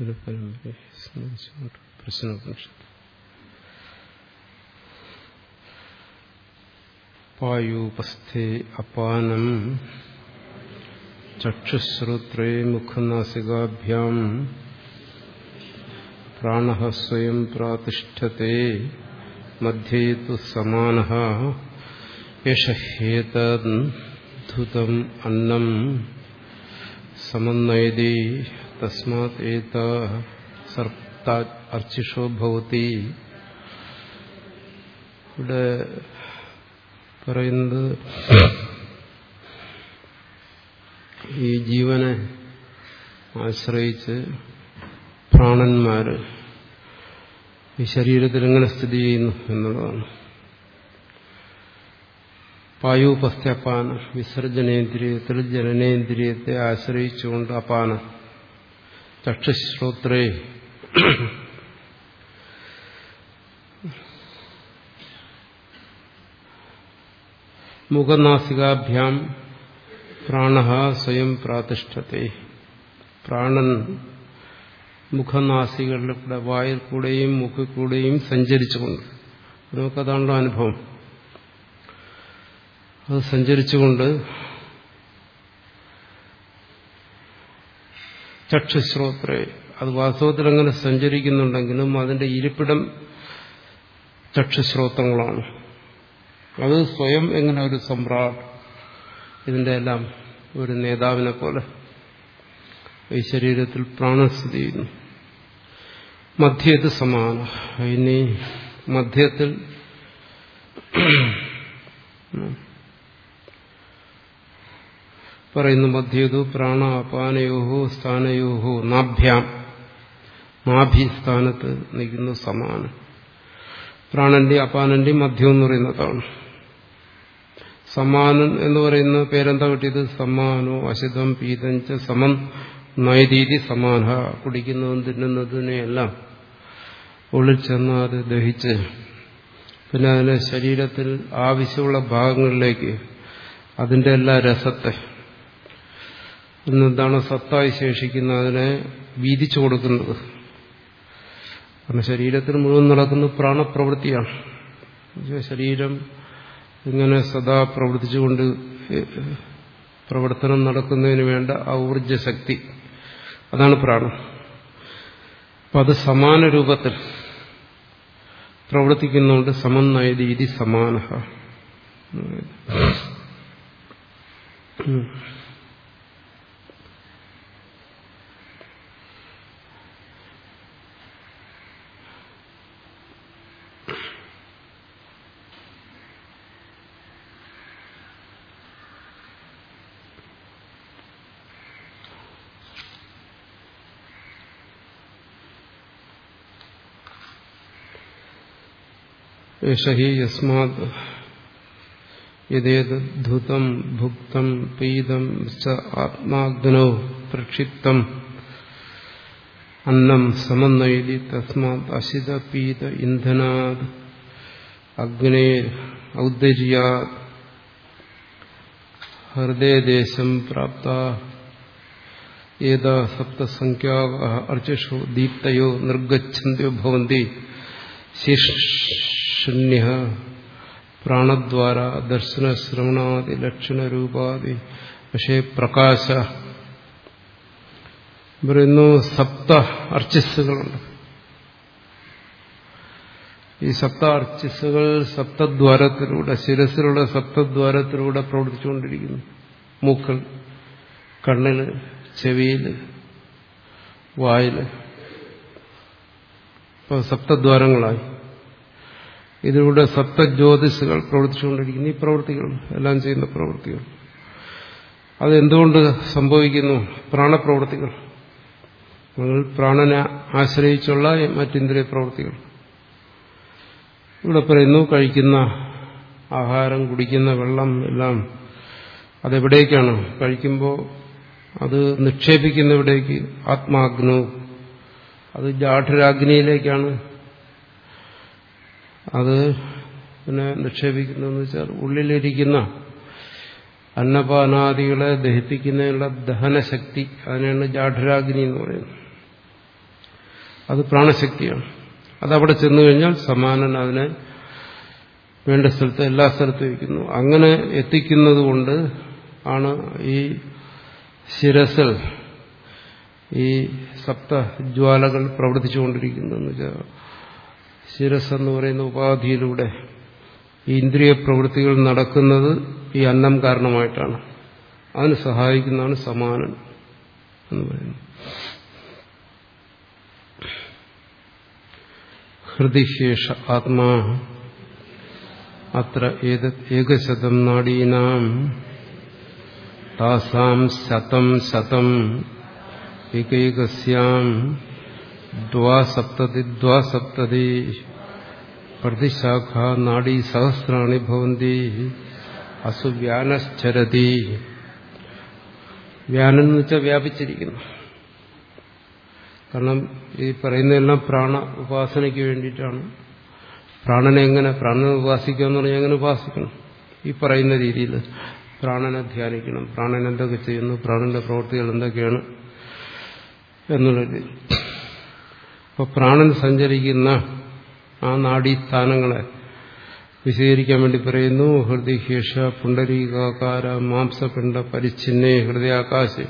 ഒരു പ്രശ്നോപനിഷത്ത് പായൂപസ്ഥേ അപാനം ചക്ഷുശ്രോത്രേ മുഖനാസികാഭ്യാം പ്രാണ സ്വയം പ്രാതിഷ്ഠത്തെ മധ്യേ തു സമാന യഷഹേതധുതം അന്നം സമന്നയതി തസ്മാത് ഭവതി ഇവിടെ പറയുന്നത് ഈ ജീവനെ ആശ്രയിച്ച് പ്രാണന്മാര് ഈ ശരീരത്തിൽ എങ്ങനെ സ്ഥിതി ചെയ്യുന്നു എന്നുള്ളതാണ്. പായുപസ്ഥ്യപാനം വിസർജനേന്ദ്രിയത്തിൽ ജനനേന്ദ്രിയത്തെ ആശ്രയിച്ചുകൊണ്ട് അപാനം. ചക്ഷുശ്രോത്രേ മുഖനാസികാഭ്യാം പ്രാണ സ്വയം പ്രാതിഷ്ഠത്തെ. പ്രാണൻ മുഖനാസികളുടെ കൂടെ വായിൽ കൂടെയും മുഖിൽ കൂടെയും സഞ്ചരിച്ചുകൊണ്ട് നമുക്കതാണല്ലോ അനുഭവം. അത് സഞ്ചരിച്ചുകൊണ്ട് ചക്ഷുശ്രോത്രേ. അത് വാസ്തവത്തിൽ അങ്ങനെ സഞ്ചരിക്കുന്നുണ്ടെങ്കിലും അതിന്റെ ഇരിപ്പിടം ചക്ഷുശ്രോത്രങ്ങളാണ്. അത് സ്വയം എങ്ങനെ ഒരു സമ്രാട്ട് ഇതിന്റെ എല്ലാം ഒരു നേതാവിനെ പോലെ ഈ ശരീരത്തിൽ പ്രാണസ്ഥിതി ചെയ്യുന്നു. മധ്യത്ത് സമാന. ഇനി മധ്യത്തിൽ പറയുന്നു മധ്യതു പ്രാണ അപാനയോഹോ സ്ഥാനയോഹോ നാഭ്യാം. നാഭി സ്ഥാനത്ത് നിൽക്കുന്ന സമാനം. പ്രാണന്റെ അപാനന്റെ മധ്യം എന്ന് പറയുന്നതാണ്. സമാനൻ എന്ന് പറയുന്ന പേരെന്താ കിട്ടിയത്? സമാനോ അശുദ്ധം പീതഞ്ച സമം നൈതീതി സമാന. കുടിക്കുന്നതും തിന്നുന്നതിനെയെല്ലാം. ഉള്ളിൽ അത് ദഹിച്ച്. പിന്നെ അതിന് ശരീരത്തിൽ ആവശ്യമുള്ള ഭാഗങ്ങളിലേക്ക് അതിന്റെ എല്ലാ രസത്തെ ഇന്നെന്താണ് സത്തായി ശേഷിക്കുന്ന അതിനെ വീതിച്ചു കൊടുക്കുന്നത്. കാരണം ശരീരത്തിൽ മുഴുവൻ നടക്കുന്നത് പ്രാണപ്രവൃത്തിയാണ്. ശരീരം ഇങ്ങനെ സദാ പ്രവർത്തിച്ചുകൊണ്ട് പ്രവർത്തനം നടക്കുന്നതിന് വേണ്ട ആ ഊർജശക്തി അതാണ് പ്രാണം. അപ്പം അത് സമാന രൂപത്തിൽ പ്രവർത്തിക്കുന്നുണ്ട് സമന്നയത് ഇതി സമാന യശഹി യസ്മാത് യഥേതധുതം ഭുക്തം പീതം ച ആത്മാഗ്നോ പ്രക്ഷിപ്തം അന്നം സമന്നയതി തസ്മാത് അശിത പീത ഇന്ധനാത് അഗ്നേ ഔദര്യാത് ഹൃദയദേശം പ്രാപ്ത ഏതാ സപ്തസംഖ്യാ അർച്ചിഷു ദീപ്തയോ നിർഗച്ഛന്ത്യോ ഭവന്തി ശിഷ്ണ്യ പ്രാണദ്വാര ദർശന ശ്രവണാദി ലക്ഷണരൂപാദി പക്ഷേ പ്രകാശ പറയുന്നു സപ്ത അർച്ചിസ്സുകളുണ്ട്. ഈ സപ്ത അർച്ചിസ്സുകൾ സപ്തദ്വാരത്തിലൂടെ ശിരസിലുള്ള സപ്തദ്വാരത്തിലൂടെ പ്രവർത്തിച്ചുകൊണ്ടിരിക്കുന്നു. മൂക്കൾ കണ്ണിൽ ചെവിയിൽ വായിൽ. സപ്തദ്വാരങ്ങളായി. ഇതിലൂടെ സപ്തജ്യോതിഷുകൾ പ്രവർത്തിച്ചുകൊണ്ടിരിക്കുന്നു. ഈ പ്രവൃത്തികൾ എല്ലാം ചെയ്യുന്ന പ്രവൃത്തികൾ. അതെന്തുകൊണ്ട് സംഭവിക്കുന്നു? പ്രാണപ്രവൃത്തികൾ. നിങ്ങൾ പ്രാണനെ ആശ്രയിച്ചുള്ള മറ്റിന്ദ്രിയ പ്രവൃത്തികൾ? ഇവിടെ പറയുന്നു കഴിക്കുന്ന ആഹാരം കുടിക്കുന്ന വെള്ളം എല്ലാം അതെവിടേക്കാണ്? കഴിക്കുമ്പോൾ അത് നിക്ഷേപിക്കുന്നവിടേക്ക്. ആത്മാഗ്നു. അത് ജാഠരാഗ്നിയിലേക്കാണ് അത് പിന്നെ നിക്ഷേപിക്കുന്നതെന്ന് വെച്ചാൽ ഉള്ളിലിരിക്കുന്ന അന്നപാനാദികളെ ദഹിപ്പിക്കുന്നതിനുള്ള ദഹനശക്തി അതിനാണ് ജാഠരാഗ്നി എന്ന് പറയുന്നത്. അത് പ്രാണശക്തിയാണ്. അതവിടെ ചെന്നു കഴിഞ്ഞാൽ സമാനൻ അതിനെ വേണ്ട സ്ഥലത്ത് എല്ലാ സ്ഥലത്തും വയ്ക്കുന്നു അങ്ങനെ എത്തിക്കുന്നത് കൊണ്ട് ആണ് ഈ ശിരസൽ ഈ സപ്തജ്വാലകൾ പ്രവർത്തിച്ചുകൊണ്ടിരിക്കുന്നതെന്ന് വെച്ചാൽ ശിരസ് എന്ന് പറയുന്ന ഉപാധിയിലൂടെ ഇന്ദ്രിയ പ്രവൃത്തികൾ നടക്കുന്നത് ഈ അന്നം കാരണമായിട്ടാണ്. അതിന് സഹായിക്കുന്നതാണ് സമാനൻ എന്ന് പറയുന്നത്. ഹൃദിശേഷ ആത്മാ അത്ര ഏകശതം നാടീനാം താസാം ശതം ശതം ഏകൈകസ്യാം ദ്വാസപ്തതി ദ്വാസപ്തതി പ്രതിശാഖ നാഡീ സഹസ്രാണി ഭവന്തി അസുവ്യാനശ്ചരതി. വ്യാനം എന്ന് വെച്ചാൽ വ്യാപിച്ചിരിക്കുന്നു. കാരണം ഈ പറയുന്നതെല്ലാം പ്രാണ ഉപാസനയ്ക്ക് വേണ്ടിയിട്ടാണ്. പ്രാണനെ എങ്ങനെ പ്രാണനെ ഉപാസിക്കുക എന്ന് പറഞ്ഞാൽ എങ്ങനെ ഉപാസിക്കണം? ഈ പറയുന്ന രീതിയിൽ പ്രാണനെ ധ്യാനിക്കണം. പ്രാണൻ എന്തൊക്കെ ചെയ്യുന്നു? പ്രാണന്റെ പ്രവൃത്തികൾ എന്തൊക്കെയാണ്? എന്നുള്ളത് അപ്പോൾ പ്രാണൻ സഞ്ചരിക്കുന്ന ആ നാഡീസ്ഥാനങ്ങളെ വിശദീകരിക്കാൻ വേണ്ടി പറയുന്നു. ഹൃദയഹേഷ പുണ്ടരീകാകാര മാംസപിണ്ട പരിച്ഛിന്നേ ഹൃദയാകാശ്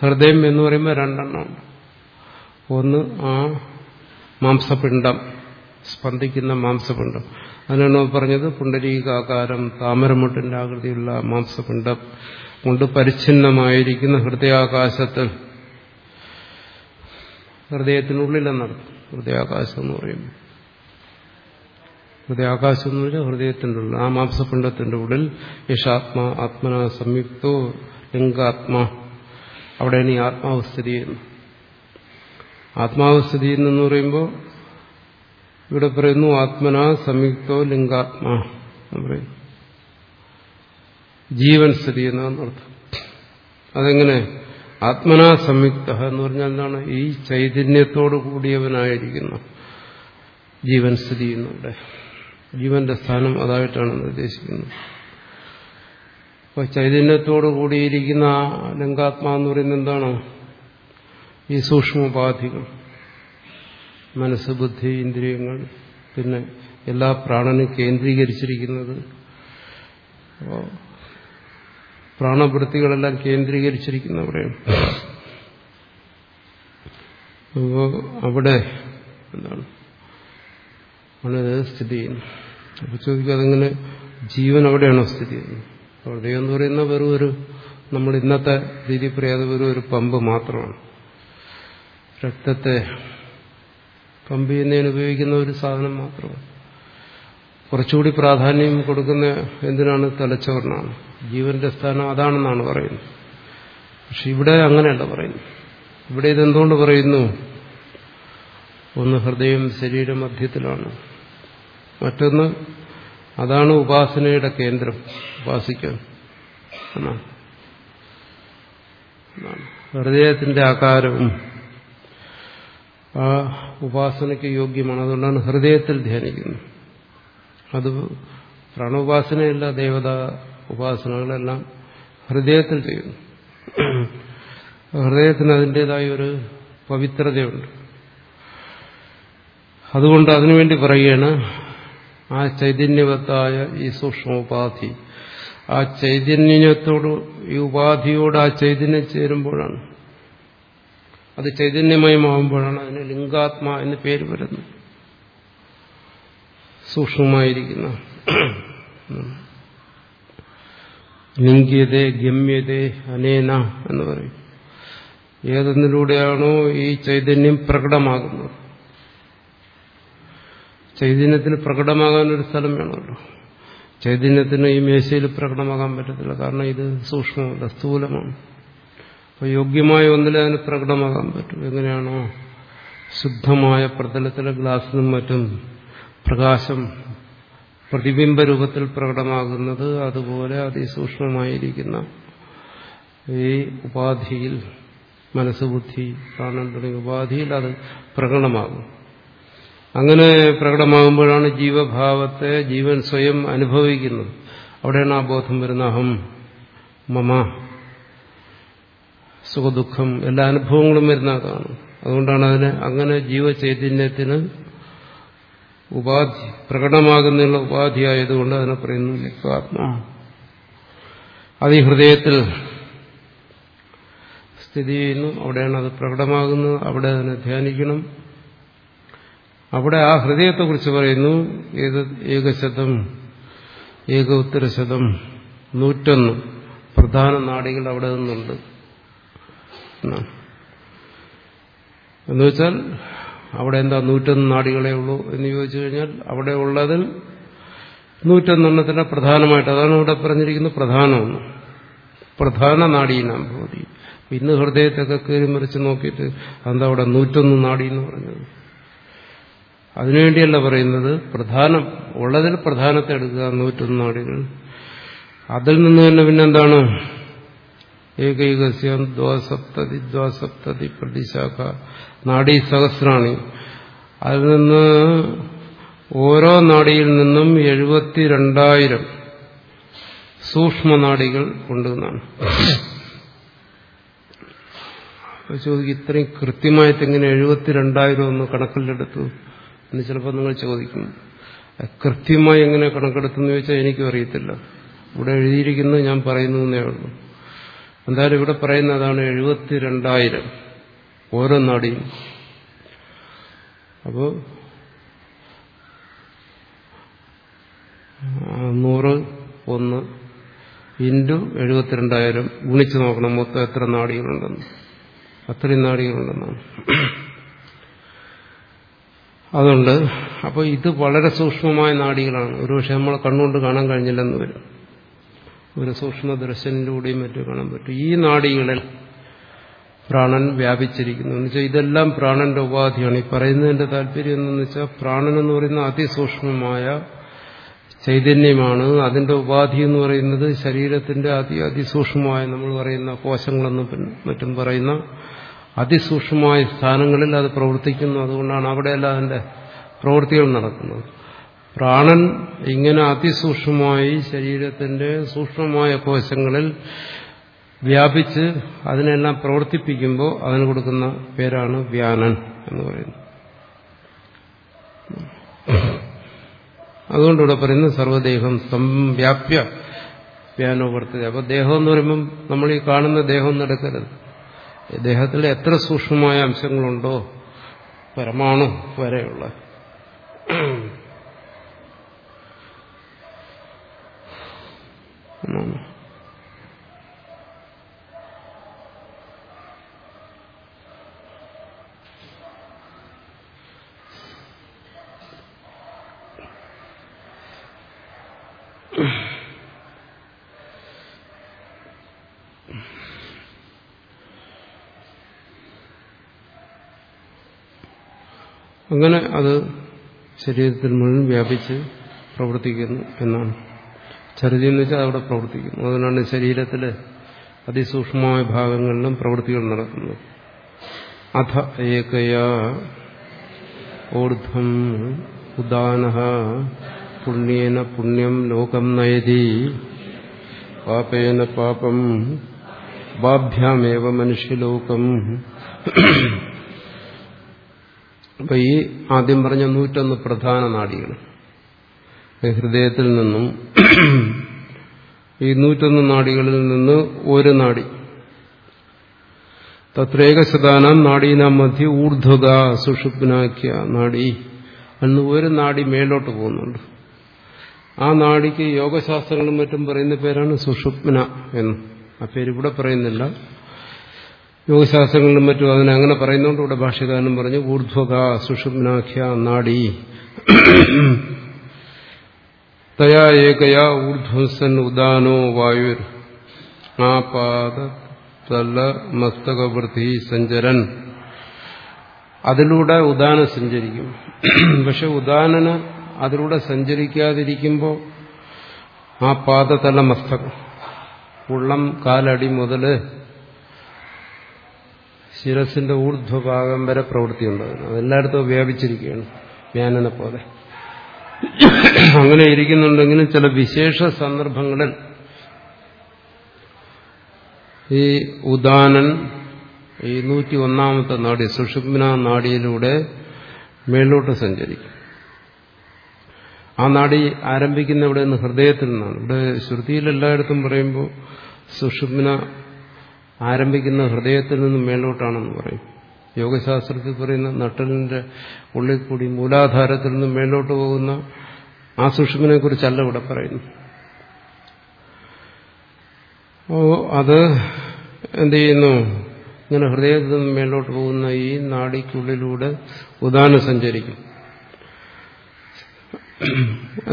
ഹൃദയം എന്ന് പറയുമ്പോൾ രണ്ടെണ്ണമുണ്ട് ഒന്ന് ആ മാംസപിണ്ഡം സ്പന്ദിക്കുന്ന മാംസപിണ്ഡം. അതിനാണ് പറഞ്ഞത് പുണ്ടരീകാകാരം താമരമുട്ടിന്റെ ആകൃതിയുള്ള മാംസപിണ്ഡം കൊണ്ട് പരിച്ഛിന്നമായിരിക്കുന്ന ഹൃദയാകാശത്തിൽ ഹൃദയത്തിനുള്ളിലെന്നർത്ഥം. ഹൃദയാകാശം എന്ന് പറയുമ്പോൾ ഹൃദയാകാശം എന്ന് പറഞ്ഞാൽ ഹൃദയത്തിന്റെ ഉള്ളിൽ. ആ മാംസപിണ്ഡത്തിന്റെ ഉള്ളിൽ യശാത്മാ ആത്മന സംയുക്തോ ലിംഗാത്മാ. അവിടെയാണ് ഈ ആത്മാവ് സ്ഥിതി ചെയ്യുന്നത് ആത്മാവ് സ്ഥിതി ചെയ്യുന്നെന്ന് പറയുമ്പോൾ ഇവിടെ പറയുന്നു ആത്മന സംയുക്തോ ലിംഗാത്മാ എന്ന് പറയുന്നു. ജീവൻ സ്ഥിതി ചെയ്യുന്നതെന്നർത്ഥം. അതെങ്ങനെ? ആത്മനാ സംയുക്ത എന്ന് പറഞ്ഞാൽ എന്താണ്? ഈ ചൈതന്യത്തോടു കൂടിയവനായിരിക്കുന്ന. ജീവൻ സ്ഥിതി ചെയ്യുന്നുണ്ട് ജീവന്റെ സ്ഥാനം അതായിട്ടാണ് നിർദ്ദേശിക്കുന്നത്. അപ്പൊ ചൈതന്യത്തോടു കൂടിയിരിക്കുന്ന ലിംഗാത്മാ എന്ന് പറയുന്നത് എന്താണ്? ഈ സൂക്ഷ്മോപാധികൾ മനസ്സ് ബുദ്ധി ഇന്ദ്രിയങ്ങൾ പിന്നെ എല്ലാ പ്രാണനും കേന്ദ്രീകരിച്ചിരിക്കുന്നത്. പ്രാണവൃത്തികളെല്ലാം കേന്ദ്രീകരിച്ചിരിക്കുന്ന അവിടെയാണ് അപ്പോ അവിടെ എന്താണ്? ആണിത് സ്ഥിതി ചെയ്യുന്നത് അപ്പൊ ചോദിക്കുക അതെങ്ങനെ? ജീവൻ അവിടെയാണോ സ്ഥിതി ചെയ്യുന്നത്? ഹൃദയം എന്ന് പറയുന്ന വെറും ഒരു നമ്മൾ ഇന്നത്തെ രീതി പറയാതെ വെറും ഒരു പമ്പ് മാത്രമാണ്. രക്തത്തെ പമ്പ് ചെയ്യുന്നതിന് ഉപയോഗിക്കുന്ന ഒരു സാധനം മാത്രമാണ്. കുറച്ചുകൂടി പ്രാധാന്യം കൊടുക്കുന്ന എന്തിനാണ് തലച്ചോറിനാണ്? ജീവന്റെ സ്ഥാനം അതാണെന്നാണ് പറയുന്നത്. പക്ഷെ ഇവിടെ അങ്ങനെയല്ല പറയുന്നു ഇവിടെ ഇതെന്തുകൊണ്ട് പറയുന്നു? ഒന്ന് ഹൃദയം ശരീര മധ്യത്തിലാണ്. മറ്റൊന്ന് അതാണ് ഉപാസനയുടെ കേന്ദ്രം. ഉപാസിക്കാൻ. എന്നാണ്? ഹൃദയത്തിന്റെ ആകാരവും ആ ഉപാസനയ്ക്ക് യോഗ്യമാണ്. അതുകൊണ്ടാണ് ഹൃദയത്തിൽ ധ്യാനിക്കുന്നത്. അത് പ്രാണോപാസനയല്ല ദേവത ഉപാസനകളെല്ലാം ഹൃദയത്തിൽ ചെയ്യുന്നു. ഹൃദയത്തിന് അതിന്റെതായ ഒരു പവിത്രതയുണ്ട്. അതുകൊണ്ട് അതിനുവേണ്ടി പറയുകയാണ് ആ ചൈതന്യവത്തായ ഈ സൂക്ഷ്മോപാധി ആ ചൈതന്യത്തോട് ഈ ഉപാധിയോട് ആ ചൈതന്യം ചേരുമ്പോഴാണ്. അത് ചൈതന്യമയമാകുമ്പോഴാണ് അതിന് ലിംഗാത്മ എന്ന് പേര് വരുന്നത്. സൂക്ഷ്മമായിരിക്കുന്ന. ലിംഗ്യതേ ഗമ്യതേ അനേന എന്ന് പറയും. ഏതെന്നിലൂടെയാണോ ഈ ചൈതന്യം പ്രകടമാകുന്നത്? ചൈതന്യത്തിന് പ്രകടമാകാൻ ഒരു സ്ഥലം വേണമല്ലോ. ചൈതന്യത്തിന് ഈ മേശയിൽ പ്രകടമാകാൻ പറ്റത്തില്ല. കാരണം ഇത് സൂക്ഷ്മമല്ല സ്ഥൂലമാണ്. അപ്പോൾ യോഗ്യമായ ഒന്നിലെ അതിന് പ്രകടമാകാൻ പറ്റും. എങ്ങനെയാണോ? ശുദ്ധമായ പ്രതലത്തിലെ ഗ്ലാസ്സിനും മറ്റും പ്രകാശം പ്രതിബിംബ രൂപത്തിൽ പ്രകടമാകുന്നത് അതുപോലെ അതിസൂക്ഷ്മമായിരിക്കുന്ന ഈ ഉപാധിയിൽ മനസ്സ് ബുദ്ധി പ്രാണൻ തുടങ്ങിയ ഉപാധിയിൽ അത് പ്രകടമാകും. അങ്ങനെ പ്രകടമാകുമ്പോഴാണ് ജീവഭാവത്തെ ജീവൻ സ്വയം അനുഭവിക്കുന്നത്. അവിടെയാണ് ആ ബോധം വരുന്ന അഹം മമ സുഖദുഃഖം എല്ലാ അനുഭവങ്ങളും വരുന്ന അതാണ്. അതുകൊണ്ടാണ് അതിന് അങ്ങനെ ജീവചൈതന്യത്തിന് ഉപാധി പ്രകടമാകുന്നുള്ള ഉപാധിയായതുകൊണ്ട് അതിനെ പറയുന്നു ലിംഗാത്മാ അത് ഈ ഹൃദയത്തിൽ സ്ഥിതി ചെയ്യുന്നു അവിടെയാണ് അത് പ്രകടമാകുന്നത് അവിടെ അതിനെ ധ്യാനിക്കണം. അവിടെ ആ ഹൃദയത്തെക്കുറിച്ച് പറയുന്നു ഏക ഏകശതം ഏക ഉത്തരശതം നൂറ്റൊന്ന് പ്രധാന നാടികൾ അവിടെ നിന്നുണ്ട്. എന്നുവെച്ചാൽ അവിടെ എന്താ നൂറ്റൊന്ന് നാടികളെ ഉള്ളൂ എന്ന് ചോദിച്ചു കഴിഞ്ഞാൽ അവിടെ ഉള്ളതിൽ നൂറ്റൊന്നെണ്ണത്തിന് പ്രധാനമായിട്ട് അതാണ് ഇവിടെ പറഞ്ഞിരിക്കുന്നത് പ്രധാനമെന്ന് പ്രധാന നാടീനാം ഭൂതി. ഇന്ന് ഹൃദയത്തൊക്കെ കയറി മറിച്ച് നോക്കിയിട്ട് എന്താ അവിടെ നൂറ്റൊന്ന് നാടി എന്ന് പറഞ്ഞത്? അതിനുവേണ്ടിയല്ല പറയുന്നത് പ്രധാനം ഉള്ളതിൽ പ്രധാനത്തെ എടുക്കുക നൂറ്റൊന്ന് നാടികൾ. അതിൽ നിന്ന് തന്നെ പിന്നെന്താണ്? ഏകൈകസ്യം ദ്വാസപ്തതി ദ്വാസപ്തതി പ്രതിശാഖ നാഡീ സഹസ്രാണി. അതിൽ നിന്ന് ഓരോ നാടിയിൽ നിന്നും എഴുപത്തി രണ്ടായിരം സൂക്ഷ്മനാടികൾ ഉണ്ടെന്നാണ് ചോദിക്കും ഇത്രയും കൃത്യമായിട്ട് എങ്ങനെ എഴുപത്തി രണ്ടായിരം ഒന്ന് കണക്കിലെടുത്തു എന്ന് ചിലപ്പോൾ നിങ്ങൾ ചോദിക്കും. കൃത്യമായി എങ്ങനെ കണക്കെടുത്തെന്ന് ചോദിച്ചാൽ എനിക്കും അറിയത്തില്ല ഇവിടെ എഴുതിയിരിക്കുന്നത് ഞാൻ പറയുന്നു എന്നേ ഉള്ളൂ. എന്തായാലും ഇവിടെ പറയുന്നതാണ് എഴുപത്തിരണ്ടായിരം. ഓരോ നാടിയും. അപ്പോൾ നൂറ് ഒന്ന് ഇന്റു എഴുപത്തിരണ്ടായിരം ഗുണിച്ച് നോക്കണം. മൊത്തം എത്ര നാടികളുണ്ടെന്ന്. അത്രയും നാടികളുണ്ടെന്നാണ്. അതുകൊണ്ട് അപ്പോൾ ഇത് വളരെ സൂക്ഷ്മമായ നാടികളാണ്. ഒരുപക്ഷെ നമ്മൾ കണ്ണുകൊണ്ട് കാണാൻ കഴിഞ്ഞില്ലെന്ന് വരും. ഒരു സൂക്ഷ്മ ദർശനിലൂടെയും മറ്റും കാണാൻ പറ്റും. ഈ നാടികളിൽ പ്രാണൻ വ്യാപിച്ചിരിക്കുന്നു. എന്ന് വെച്ചാൽ ഇതെല്ലാം പ്രാണന്റെ ഉപാധിയാണ്. ഈ പറയുന്നതിന്റെ താല്പര്യം എന്തെന്ന് വെച്ചാൽ പ്രാണൻ എന്ന് പറയുന്ന അതിസൂക്ഷ്മമായ ചൈതന്യമാണ്. അതിന്റെ ഉപാധി എന്ന് പറയുന്നത് ശരീരത്തിന്റെ അതി അതിസൂക്ഷ്മമായ നമ്മൾ പറയുന്ന കോശങ്ങളെന്നും മറ്റും പറയുന്ന അതിസൂക്ഷ്മമായ സ്ഥാനങ്ങളിൽ അത് പ്രവർത്തിക്കുന്നു. അതുകൊണ്ടാണ് അവിടെയല്ല അതിന്റെ പ്രവൃത്തികൾ നടക്കുന്നത്. പ്രാണൻ ഇങ്ങനെ അതിസൂക്ഷ്മമായി ശരീരത്തിന്റെ സൂക്ഷ്മമായ കോശങ്ങളിൽ വ്യാപിച്ച് അതിനെല്ലാം പ്രവർത്തിപ്പിക്കുമ്പോൾ അതിന് കൊടുക്കുന്ന പേരാണ് വ്യാനൻ എന്ന് പറയുന്നത് അതുകൊണ്ടിവിടെ പറയുന്നത് സർവദേഹം സംവ്യാപ്യ വ്യാനോവർത്തത അപ്പോൾ ദേഹം എന്ന് പറയുമ്പം നമ്മൾ ഈ കാണുന്ന ദേഹം ഒന്നും എടുക്കരുത്. ദേഹത്തിൽ എത്ര സൂക്ഷ്മമായ അംശങ്ങളുണ്ടോ പരമാണു വരെയുള്ള. അങ്ങനെ അത് ശരീരത്തിൽ മുഴുവൻ വ്യാപിച്ച് പ്രവർത്തിക്കുന്നു എന്നാണ്. ചരിതി എന്ന് വെച്ചാൽ അവിടെ പ്രവർത്തിക്കുന്നു. അതുകൊണ്ടാണ് ശരീരത്തിലെ അതിസൂക്ഷ്മമായ ഭാഗങ്ങളിലും പ്രവൃത്തികൾ നടക്കുന്നത്. അഥ ഏകയാ ഊർധ്വം ഉദാന പുണ്യേന പുണ്യം ലോകം നയതി പാപേന പാപം ബാഭ്യമേവ മനുഷ്യലോകം. അപ്പൊ ഈ ആദ്യം പറഞ്ഞ നൂറ്റൊന്ന് പ്രധാന നാടികൾ. ഹൃദയത്തിൽ നിന്നും ഈ നൂറ്റൊന്ന് നാടികളിൽ നിന്ന് ഒരു നാടി. തത്രേകശതാനം നാടീനാം മധ്യ ഊർധ്വത സുഷുപ്നാക്കിയ നാടി. അന്ന് ഒരു നാടി മേലോട്ട് പോകുന്നുണ്ട്. ആ നാടിക്ക് യോഗശാസ്ത്രങ്ങളും മറ്റും പറയുന്ന പേരാണ് സുഷുപ്ന എന്ന്. ആ പേര് ഇവിടെ പറയുന്നില്ല. യോഗശാസ്ത്രങ്ങളിലും മറ്റും അതിനെ അങ്ങനെ പറയുന്നുണ്ട് ഇവിടെ ഭാഷ്യകാരനും പറഞ്ഞു ഊർധ്വക സുഷുപ്നാഖ്യ നാഡി. തയാ ഏകയാ ഊർധ്വസൻ ഉദാനോ വായുർ. ആപാദ തല മസ്തകവൃത്തി സഞ്ചരൻ. അതിലൂടെ ഉദാനം സഞ്ചരിക്കും. പക്ഷെ ഉദാനന് അതിലൂടെ സഞ്ചരിക്കാതിരിക്കുമ്പോൾ ആ പാദതല മസ്തകം. ഉള്ളം കാലടി മുതൽ ശിരസിന്റെ ഊർധ്വഭാഗം വരെ പ്രവൃത്തിയുണ്ട്. അതെല്ലായിടത്തും വ്യാപിച്ചിരിക്കുകയാണ് വ്യാനനെ പോലെ. അങ്ങനെ ഇരിക്കുന്നുണ്ടെങ്കിലും ചില വിശേഷ സന്ദർഭങ്ങളിൽ ഈ ഉദാനൻ ഈ നൂറ്റി ഒന്നാമത്തെ നാടി സുഷുപ്ന നാടിയിലൂടെ മേലോട്ട് സഞ്ചരിക്കും. ആ നാടി ആരംഭിക്കുന്ന ഇവിടെ നിന്ന് ഹൃദയത്തിൽ നിന്നാണ്. ഇവിടെ ശ്രുതിയിൽ എല്ലായിടത്തും പറയുമ്പോൾ സുഷുപ്ന ആരംഭിക്കുന്ന ഹൃദയത്തിൽ നിന്നും മേലോട്ടാണെന്ന് പറയും. യോഗശാസ്ത്രത്തിൽ പറയുന്ന നട്ടലിന്റെ ഉള്ളിൽ കൂടി മൂലാധാരത്തിൽ നിന്നും മേലോട്ട് പോകുന്ന ആ സുഷുമിനെ കുറിച്ചല്ല ഇവിടെ പറയുന്നു ഓ അത് എന്ത് ചെയ്യുന്നു? ഇങ്ങനെ ഹൃദയത്തിൽ നിന്നും മേലോട്ട് പോകുന്ന ഈ നാടിക്കുള്ളിലൂടെ ഉദാനം സഞ്ചരിക്കും.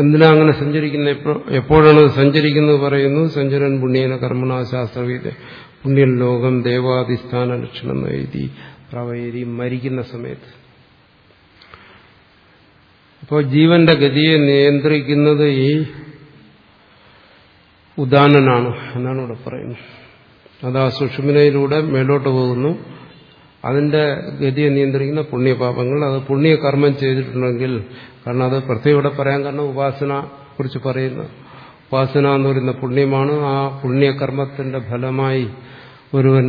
എന്തിനാ അങ്ങനെ സഞ്ചരിക്കുന്ന എപ്പോഴാണ് സഞ്ചരിക്കുന്നത് പറയുന്നു? സഞ്ചരൻ പുണ്യേന കർമ്മണ ശാസ്ത്രവീത പുണ്യൻ ലോകം ദേവാധിസ്ഥാന ലക്ഷണം എഴുതി പ്രവേരി മരിക്കുന്ന സമയത്ത്. അപ്പോൾ ജീവന്റെ ഗതിയെ നിയന്ത്രിക്കുന്നത് ഈ ഉദാനനാണ് എന്നാണ് ഇവിടെ പറയുന്നത്. അത് ആ സുഷുമിനയിലൂടെ മേലോട്ട് പോകുന്നു. അതിന്റെ ഗതിയെ നിയന്ത്രിക്കുന്ന പുണ്യപാപങ്ങൾ അത് പുണ്യകർമ്മം ചെയ്തിട്ടുണ്ടെങ്കിൽ കാരണം അത് പ്രത്യേകം ഇവിടെ പറയാൻ കാരണം ഉപാസന കുറിച്ച് പറയുന്നു. ഉപാസന എന്ന് പറയുന്ന പുണ്യമാണ് ആ പുണ്യകർമ്മത്തിന്റെ ഫലമായി ഒരുവൻ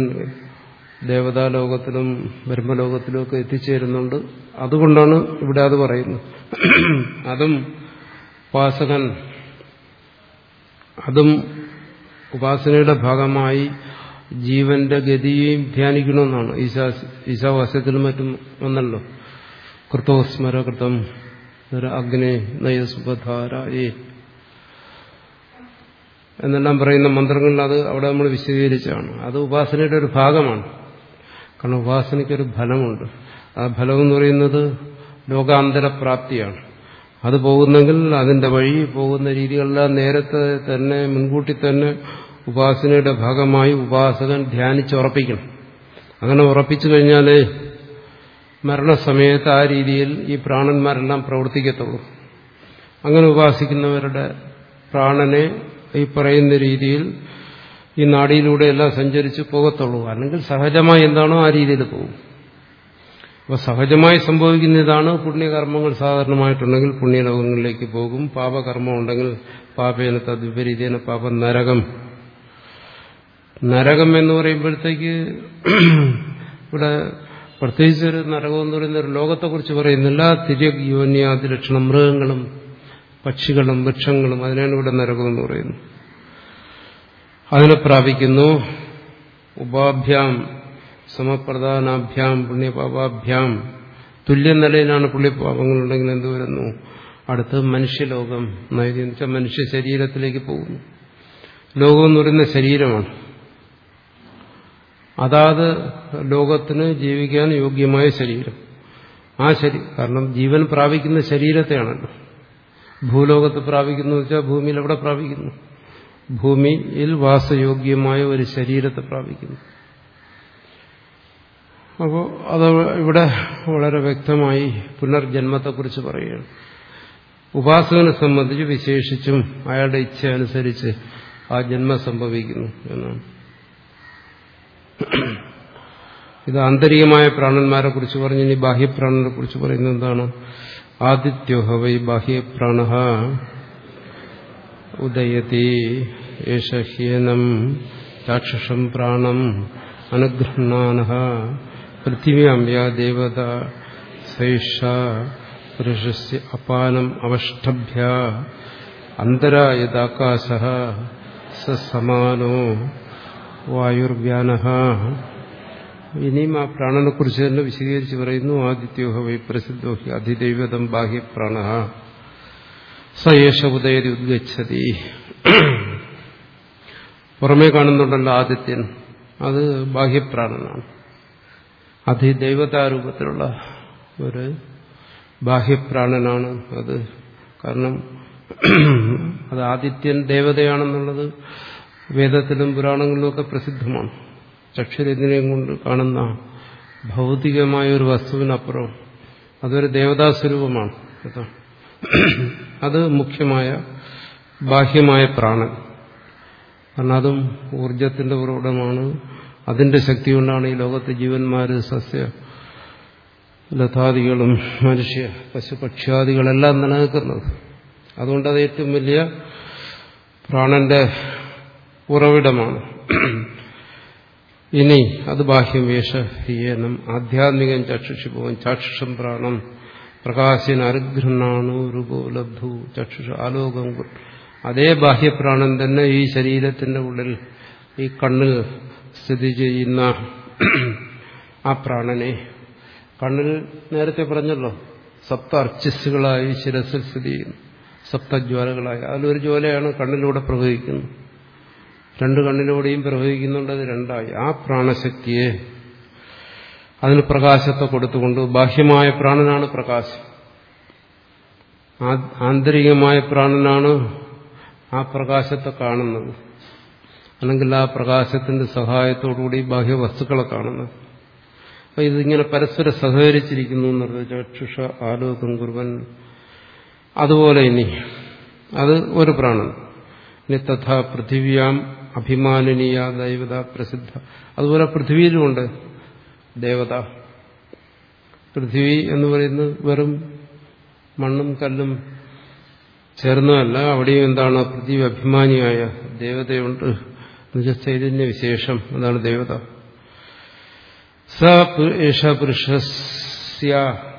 ദേവതാലോകത്തിലും ബ്രഹ്മലോകത്തിലും ഒക്കെ എത്തിച്ചേരുന്നുണ്ട്. അതുകൊണ്ടാണ് ഇവിടെ അത് പറയുന്നത്. അതും ഉപാസകൻ അതും ഉപാസനയുടെ ഭാഗമായി ജീവന്റെ ഗതിയെയും ധ്യാനിക്കണമെന്നാണ്. ഈശാ ഈശാവാസ്യത്തിലും മറ്റും വന്നല്ലോ. കൃതോസ്മരകൃതം അഗ്നെ നയസുപധാര ഏ എന്നെല്ലാം പറയുന്ന മന്ത്രങ്ങളിൽ അത് അവിടെ നമ്മൾ വിശദീകരിച്ചാണ് അത് ഉപാസനയുടെ ഒരു ഭാഗമാണ്. കാരണം ഉപാസനയ്ക്കൊരു ഫലമുണ്ട്. ആ ഫലം എന്ന് പറയുന്നത് ലോകാന്തര പ്രാപ്തിയാണ്. അത് പോകുന്നെങ്കിൽ അതിന്റെ വഴി പോകുന്ന രീതികളെല്ലാം നേരത്തെ തന്നെ മുൻകൂട്ടി തന്നെ ഉപാസനയുടെ ഭാഗമായി ഉപാസകൻ ധ്യാനിച്ചുറപ്പിക്കണം. അങ്ങനെ ഉറപ്പിച്ചു കഴിഞ്ഞാലേ മരണസമയത്ത് ആ രീതിയിൽ ഈ പ്രാണന്മാരെല്ലാം പ്രവർത്തിക്കത്തുള്ളൂ. അങ്ങനെ ഉപാസിക്കുന്നവരുടെ പ്രാണനെ ഈ പറയുന്ന രീതിയിൽ ഈ നാടിയിലൂടെ എല്ലാം സഞ്ചരിച്ച് പോകത്തുള്ളൂ. അല്ലെങ്കിൽ സഹജമായി എന്താണോ ആ രീതിയിൽ പോകും. അപ്പോൾ സഹജമായി സംഭവിക്കുന്ന ഇതാണ് പുണ്യകർമ്മങ്ങൾ സാധാരണമായിട്ടുണ്ടെങ്കിൽ പുണ്യലോകങ്ങളിലേക്ക് പോകും. പാപകർമ്മം ഉണ്ടെങ്കിൽ പാപേന തദ്വിപരീതേന പാപ നരകം. നരകം എന്ന് പറയുമ്പോഴത്തേക്ക് ഇവിടെ പ്രത്യേകിച്ച് ഒരു നരകം എന്ന് പറയുന്ന ഒരു ലോകത്തെക്കുറിച്ച് പറയുന്നില്ല. തിര്യക് യോന്യാദി മൃഗങ്ങളും പക്ഷികളും വൃക്ഷങ്ങളും അതിനാണ് ഇവിടെ നരകം എന്ന് പറയുന്നത്. അതിനെ പ്രാപിക്കുന്നു ഉപാഭ്യാം സമപ്രധാനാഭ്യാം പുണ്യപാപാഭ്യാം. തുല്യ നിലയിലാണ് പുണ്യപാപങ്ങളുണ്ടെങ്കിൽ എന്ത് വരുന്നു? അടുത്ത് മനുഷ്യലോകം. എന്ന് വെച്ചാൽ മനുഷ്യ ശരീരത്തിലേക്ക് പോകുന്നു. ലോകം എന്ന് പറയുന്ന ശരീരമാണ്. അതാത് ലോകത്തിന് ജീവിക്കാൻ യോഗ്യമായ ശരീരം. ആ ശരീരം കാരണം ജീവൻ പ്രാപിക്കുന്ന ശരീരത്തെയാണല്ലോ. ഭൂലോകത്ത് പ്രാപിക്കുന്നു വെച്ചാൽ ഭൂമിയിൽ എവിടെ പ്രാപിക്കുന്നു? ഭൂമിയിൽ വാസയോഗ്യമായ ഒരു ശരീരത്തെ പ്രാപിക്കുന്നു. അപ്പോൾ അത് ഇവിടെ വളരെ വ്യക്തമായി പുനർജന്മത്തെക്കുറിച്ച് പറയുകയാണ്. ഉപാസകനെ സംബന്ധിച്ച് വിശേഷിച്ചും അയാളുടെ ഇച്ഛ അനുസരിച്ച് ആ ജന്മം സംഭവിക്കുന്നു എന്നാണ്. ഇത് ആന്തരികമായ പ്രാണന്മാരെ കുറിച്ച് പറഞ്ഞ് ഇനി ബാഹ്യപ്രാണനെ കുറിച്ച് പറയുന്നത് എന്താണ്? ആദിത്യോഹ വൈ ബാഹ്യപ്രാണ ഉദയതി യേശഹ്യനം ചാക്ഷുഷം പ്രാണം അനുഗൃഹ്ണാന പൃഥിവ്യാം യാ ദേവത സൈഷ പുരുഷസ് അപാനം അവഷ്ടഭ്യ അന്തര യദാകാശ സമാനോ വായുർവ്യാന ഇനിയും ആ പ്രാണനെ കുറിച്ച് തന്നെ വിശദീകരിച്ച് പറയുന്നു. ആദിത്യോഹ വൈ പ്രസിദ്ധോ ഹി അധിദൈവതം ബാഹ്യപ്രാണ സയേഷ ഉദയതി ഉദ്ഗച്ഛതി. പുറമേ കാണുന്നുണ്ടല്ലോ ആദിത്യൻ. അത് ബാഹ്യപ്രാണനാണ് അതിദൈവതാരൂപത്തിലുള്ള ഒരു ബാഹ്യപ്രാണനാണ് അത്. കാരണം അത് ആദിത്യൻ ദേവതയാണെന്നുള്ളത് വേദത്തിലും പുരാണങ്ങളിലും ഒക്കെ പ്രസിദ്ധമാണ്. ചക്ഷുരത്തിനെയും കൊണ്ട് കാണുന്ന ഭൗതികമായ ഒരു വസ്തുവിനപ്പുറം അതൊരു ദേവതാസ്വരൂപമാണ്. കേട്ടോ? അത് മുഖ്യമായ ബാഹ്യമായ പ്രാണൻ. കാരണം അതും ഊർജത്തിന്റെ ഉറവിടമാണ്. അതിന്റെ ശക്തി കൊണ്ടാണ് ഈ ലോകത്തെ ജീവന്മാര് സസ്യ ലതാദികളും മനുഷ്യ പശുപക്ഷ്യാദികളെല്ലാം നിലനിൽക്കുന്നത് അതുകൊണ്ട് അത് ഏറ്റവും വലിയ പ്രാണന്റെ ഉറവിടമാണ്. ഇനി അത് ബാഹ്യം വേഷ ഹീയനം ആധ്യാത്മികം ചക്ഷുഷി പോവും ചാക്ഷുഷം പ്രാണം പ്രകാശൻ അനുഗ്രഹണാണു രൂപോലബ്ധു ചക്ഷുഷ ആലോകം അതേ ബാഹ്യപ്രാണൻ തന്നെ ഈ ശരീരത്തിന്റെ ഉള്ളിൽ ഈ കണ്ണിൽ സ്ഥിതി ചെയ്യുന്ന ആ പ്രാണനെ. കണ്ണിൽ നേരത്തെ പറഞ്ഞല്ലോ സപ്ത അർച്ചിസ്സുകളായി ശിരസിൽ സ്ഥിതി ചെയ്യുന്നു സപ്തജ്വാലകളായി അതിലൊരു ജ്വാലയാണ് കണ്ണിലൂടെ പ്രവഹിക്കുന്നത്. രണ്ട് കണ്ണിലൂടെയും പ്രവഹിക്കുന്നുണ്ട് അത് രണ്ടായി. ആ പ്രാണശക്തിയെ അതിന് പ്രകാശത്തെ കൊടുത്തുകൊണ്ട് ബാഹ്യമായ പ്രാണനാണ് പ്രകാശം. ആന്തരികമായ പ്രാണനാണ് ആ പ്രകാശത്തെ കാണുന്നത്. അല്ലെങ്കിൽ ആ പ്രകാശത്തിന്റെ സഹായത്തോടുകൂടി ബാഹ്യ വസ്തുക്കളെ കാണുന്നത്. അപ്പൊ ഇതിങ്ങനെ പരസ്പരം സഹകരിച്ചിരിക്കുന്നു എന്നുള്ളത് ചക്ഷുഷ ആലോകം കുറുവൻ. അതുപോലെ ഇനി അത് ഒരു പ്രാണൻ. ഇനി തഥാ പൃഥിവ്യാം അഭിമാനനീയ ദൈവത പ്രസിദ്ധ. അതുപോലെ പൃഥ്വിയിലുമുണ്ട് ദേവത. പൃഥ്വി എന്ന് പറയുന്നത് വെറും മണ്ണും കല്ലും ചേർന്നതല്ല. അവിടെയും എന്താണ് പൃഥ്വി അഭിമാനിയായ ദേവതയുണ്ട് എന്നുവെച്ചാൽ ചൈതന്യ വിശേഷം. അതാണ് ദേവത. സ ഏഷ പുരുഷസ്യ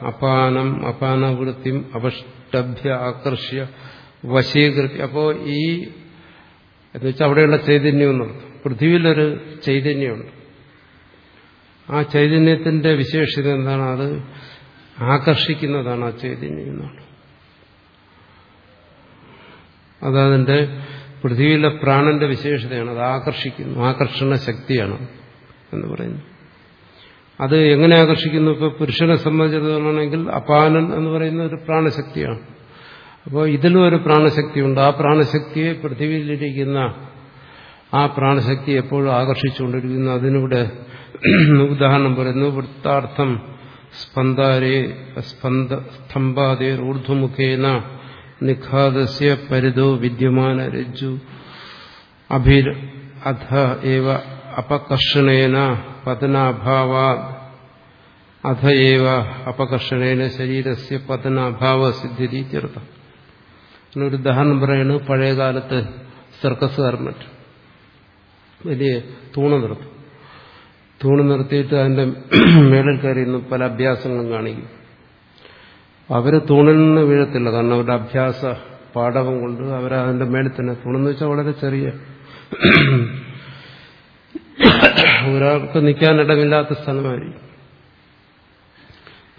അപാനം അപാനവൃത്തിം അപഷ്ടഭ്യ ആകർഷ്യ വശീകൃത്യ. അപ്പോ ഈ എന്നുവെച്ചാൽ അവിടെയുള്ള ചൈതന്യം എന്നർത്ഥം പൃഥ്വിയിലൊരു ചൈതന്യമുണ്ട്. ആ ചൈതന്യത്തിന്റെ വിശേഷത എന്താണ്? അത് ആകർഷിക്കുന്നതാണ് ആ ചൈതന്യം എന്നാണ്. അതതിന്റെ പൃഥ്വിയിലെ പ്രാണന്റെ വിശേഷതയാണ്. അത് ആകർഷിക്കുന്നു. ആകർഷണ ശക്തിയാണ് എന്ന് പറയുന്നു. അത് എങ്ങനെ ആകർഷിക്കുന്നു? ഇപ്പൊ പുരുഷനെ സംബന്ധിച്ചിടത്തോളാണെങ്കിൽ അപാനൻ എന്ന് പറയുന്ന ഒരു പ്രാണശക്തിയാണ്. അപ്പോൾ ഇതിലും ഒരു പ്രാണശക്തിയുണ്ട്. ആ പ്രാണശക്തിയെ പൃഥ്വിയിലിരിക്കുന്ന ആ പ്രാണശക്തി എപ്പോഴും ആകർഷിച്ചുകൊണ്ടിരിക്കുന്നു. അതിനിവിടെ ഉദാഹരണം പറയുന്നു വൃത്താർത്ഥം സ്പന്ദാരേ സ്പന്ദ സ്തംഭാതേ ഊർധ്വമുഖേന നിഖാദസ്യ പരിതോ വിദ്യമാന രജ്ജു അഭിർ അധ ഏവ അപകർഷണേന പതനാഭാവാ അധ ഏവ അപകർഷണേന ശരീരസ്യ പതനാഭാവ സിദ്ധിതി ചെറുത ഒരു ഉദാഹരണം പഴയ പഴയകാലത്ത് സർക്കസുകാർ മറ്റും വലിയ തൂണ് നിർത്തും. തൂണ് നിർത്തിയിട്ട് അതിന്റെ മേളിൽ കയറിയുന്ന പല അഭ്യാസങ്ങളും കാണിക്കും. അവർ തൂണിൽ നിന്ന് വീഴത്തില്ല. കാരണം അവരുടെ അഭ്യാസ പാഠവം കൊണ്ട് അവരതിന്റെ മേളിൽ തന്നെ തൂണെന്ന് വെച്ചാൽ വളരെ ചെറിയ ഒരാൾക്ക് നിൽക്കാനിടമില്ലാത്ത സ്ഥലമായിരിക്കും.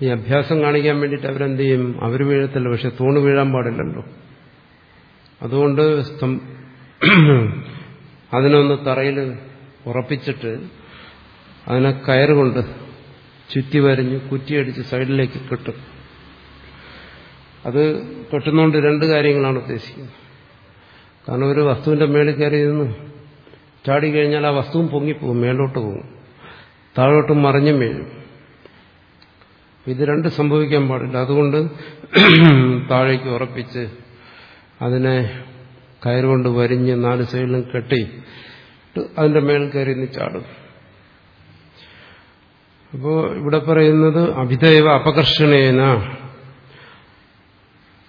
ഈ അഭ്യാസം കാണിക്കാൻ വേണ്ടിയിട്ട് അവരെന്ത് ചെയ്യും? അവർ വീഴത്തില്ല. പക്ഷെ തൂണ് വീഴാൻ പാടില്ലല്ലോ. അതുകൊണ്ട് അതിനൊന്ന് തറയിൽ ഉറപ്പിച്ചിട്ട് അതിനെ കയറുകൊണ്ട് ചുറ്റി വരഞ്ഞ് കുറ്റിയടിച്ച് സൈഡിലേക്ക് കെട്ടും. അത് കെട്ടുന്നതുകൊണ്ട് രണ്ട് കാര്യങ്ങളാണ് ഉദ്ദേശിക്കുന്നത്. കാരണം ഒരു വസ്തുവിന്റെ മേളിൽ കയറി നിന്ന് ചാടി കഴിഞ്ഞാൽ ആ വസ്തുവും പൊങ്ങിപ്പോകും മേലോട്ട് പോകും. താഴോട്ട് മറിഞ്ഞും വീഴും. ഇത് രണ്ട് സംഭവിക്കാൻ പാടില്ല. അതുകൊണ്ട് താഴേക്ക് ഉറപ്പിച്ച് അതിനെ കയറുകൊണ്ട് വരിഞ്ഞ് നാല് സൈഡിലും കെട്ടി അതിന്റെ മേൽ കയറി ചാടും. അപ്പോ ഇവിടെ പറയുന്നത് അഭിതൈവ അപകർഷണേന.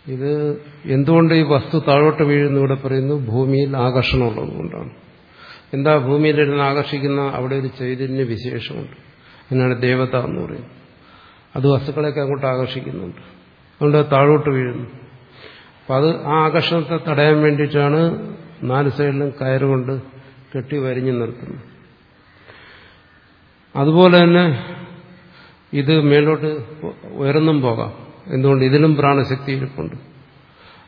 ഇത് എന്തുകൊണ്ട് ഈ വസ്തു താഴോട്ട് വീഴുന്നു ഇവിടെ പറയുന്നു ഭൂമിയിൽ ആകർഷണമുള്ളത് കൊണ്ടാണ്. എന്താ ഭൂമിയിലിരുന്ന് ആകർഷിക്കുന്ന അവിടെ ഒരു ചൈതന്യ വിശേഷമുണ്ട്. അതിനാണ് ദേവത എന്ന് പറയുന്നത്. അത് വസ്തുക്കളെയൊക്കെ അങ്ങോട്ട് ആകർഷിക്കുന്നുണ്ട്. അതുകൊണ്ട് താഴോട്ട് വീഴുന്നു. അപ്പം അത് ആ ആകർഷണത്തെ തടയാൻ വേണ്ടിയിട്ടാണ് നാല് സൈഡിലും കയറുകൊണ്ട് കെട്ടി വരിഞ്ഞു നിർത്തുന്നത്. അതുപോലെ തന്നെ ഇത് മേലോട്ട് ഉയർന്നും പോകാം. എന്തുകൊണ്ട്? ഇതിലും പ്രാണശക്തി ഇരിപ്പുണ്ട്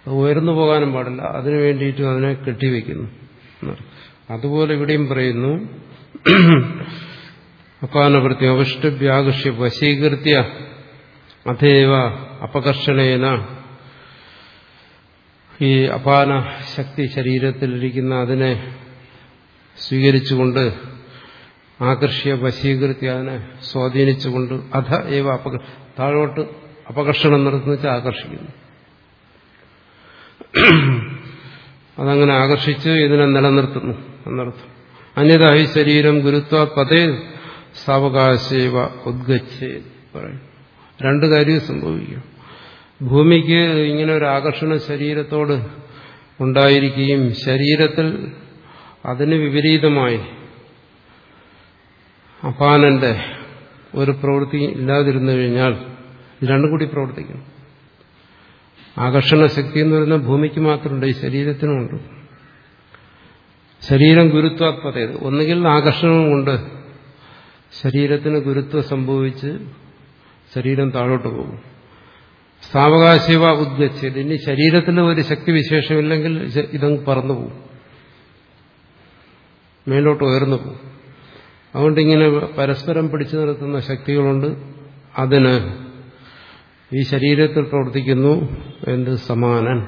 അത് ഉയർന്നു പോകാനും പാടില്ല. അതിനു വേണ്ടിയിട്ട് അതിനെ കെട്ടിവെക്കുന്നു. അതുപോലെ ഇവിടെയും പറയുന്നു അപാനവൃത്തി അവിഷ്ടവ്യാകൃഷ്യ വശീകൃത്യ അഥേവ അപകർഷണേന ഈ അപാന ശക്തി ശരീരത്തിലിരിക്കുന്ന അതിനെ സ്വീകരിച്ചുകൊണ്ട് ആകർഷിയ വശീകൃത്തി അതിനെ സ്വാധീനിച്ചുകൊണ്ട് അധ ഏവ അപക താഴോട്ട് അപകർഷണം നടത്തുന്ന വെച്ചാൽ ആകർഷിക്കുന്നു. അതങ്ങനെ ആകർഷിച്ച് ഇതിനെ നിലനിർത്തുന്നു എന്നർത്ഥം. അന്യതായി ശരീരം ഗുരുത്വ പതേ സാവകാശേവ ഉദ്ഗച്ഛേ പറയും. രണ്ട് കാര്യം സംഭവിക്കും. ഭൂമിക്ക് ഇങ്ങനെ ഒരു ആകർഷണ ശരീരത്തോട് ഉണ്ടായിരിക്കുകയും ശരീരത്തിൽ അതിന് വിപരീതമായി അപാനന്റെ ഒരു പ്രവൃത്തി ഇല്ലാതിരുന്നു കഴിഞ്ഞാൽ രണ്ടും കൂടി പ്രവർത്തിക്കണം ആകർഷണ ശക്തി എന്ന് പറയുന്നത് ഭൂമിക്ക് മാത്രമുണ്ട് ഈ ശരീരത്തിനുമുണ്ട് ശരീരം ഗുരുത്വാത്മതയത് ഒന്നുകിൽ ആകർഷണം കൊണ്ട് ശരീരത്തിന് ഗുരുത്വം സംഭവിച്ച് ശരീരം താഴോട്ട് പോകും. സാവകാശിവ ഉദ്ഗച്ഛത് ഇനി ശരീരത്തിന് ഒരു ശക്തി വിശേഷമില്ലെങ്കിൽ ഇതങ്ങ് പറന്നു പോകും. മേലോട്ട് ഉയർന്നു പോകും. അതുകൊണ്ട് ഇങ്ങനെ പരസ്പരം പിടിച്ചു നിർത്തുന്ന ശക്തികളുണ്ട്. അതിന് ഈ ശരീരത്തിൽ പ്രവർത്തിക്കുന്നു എന്ത് സമാനൻ.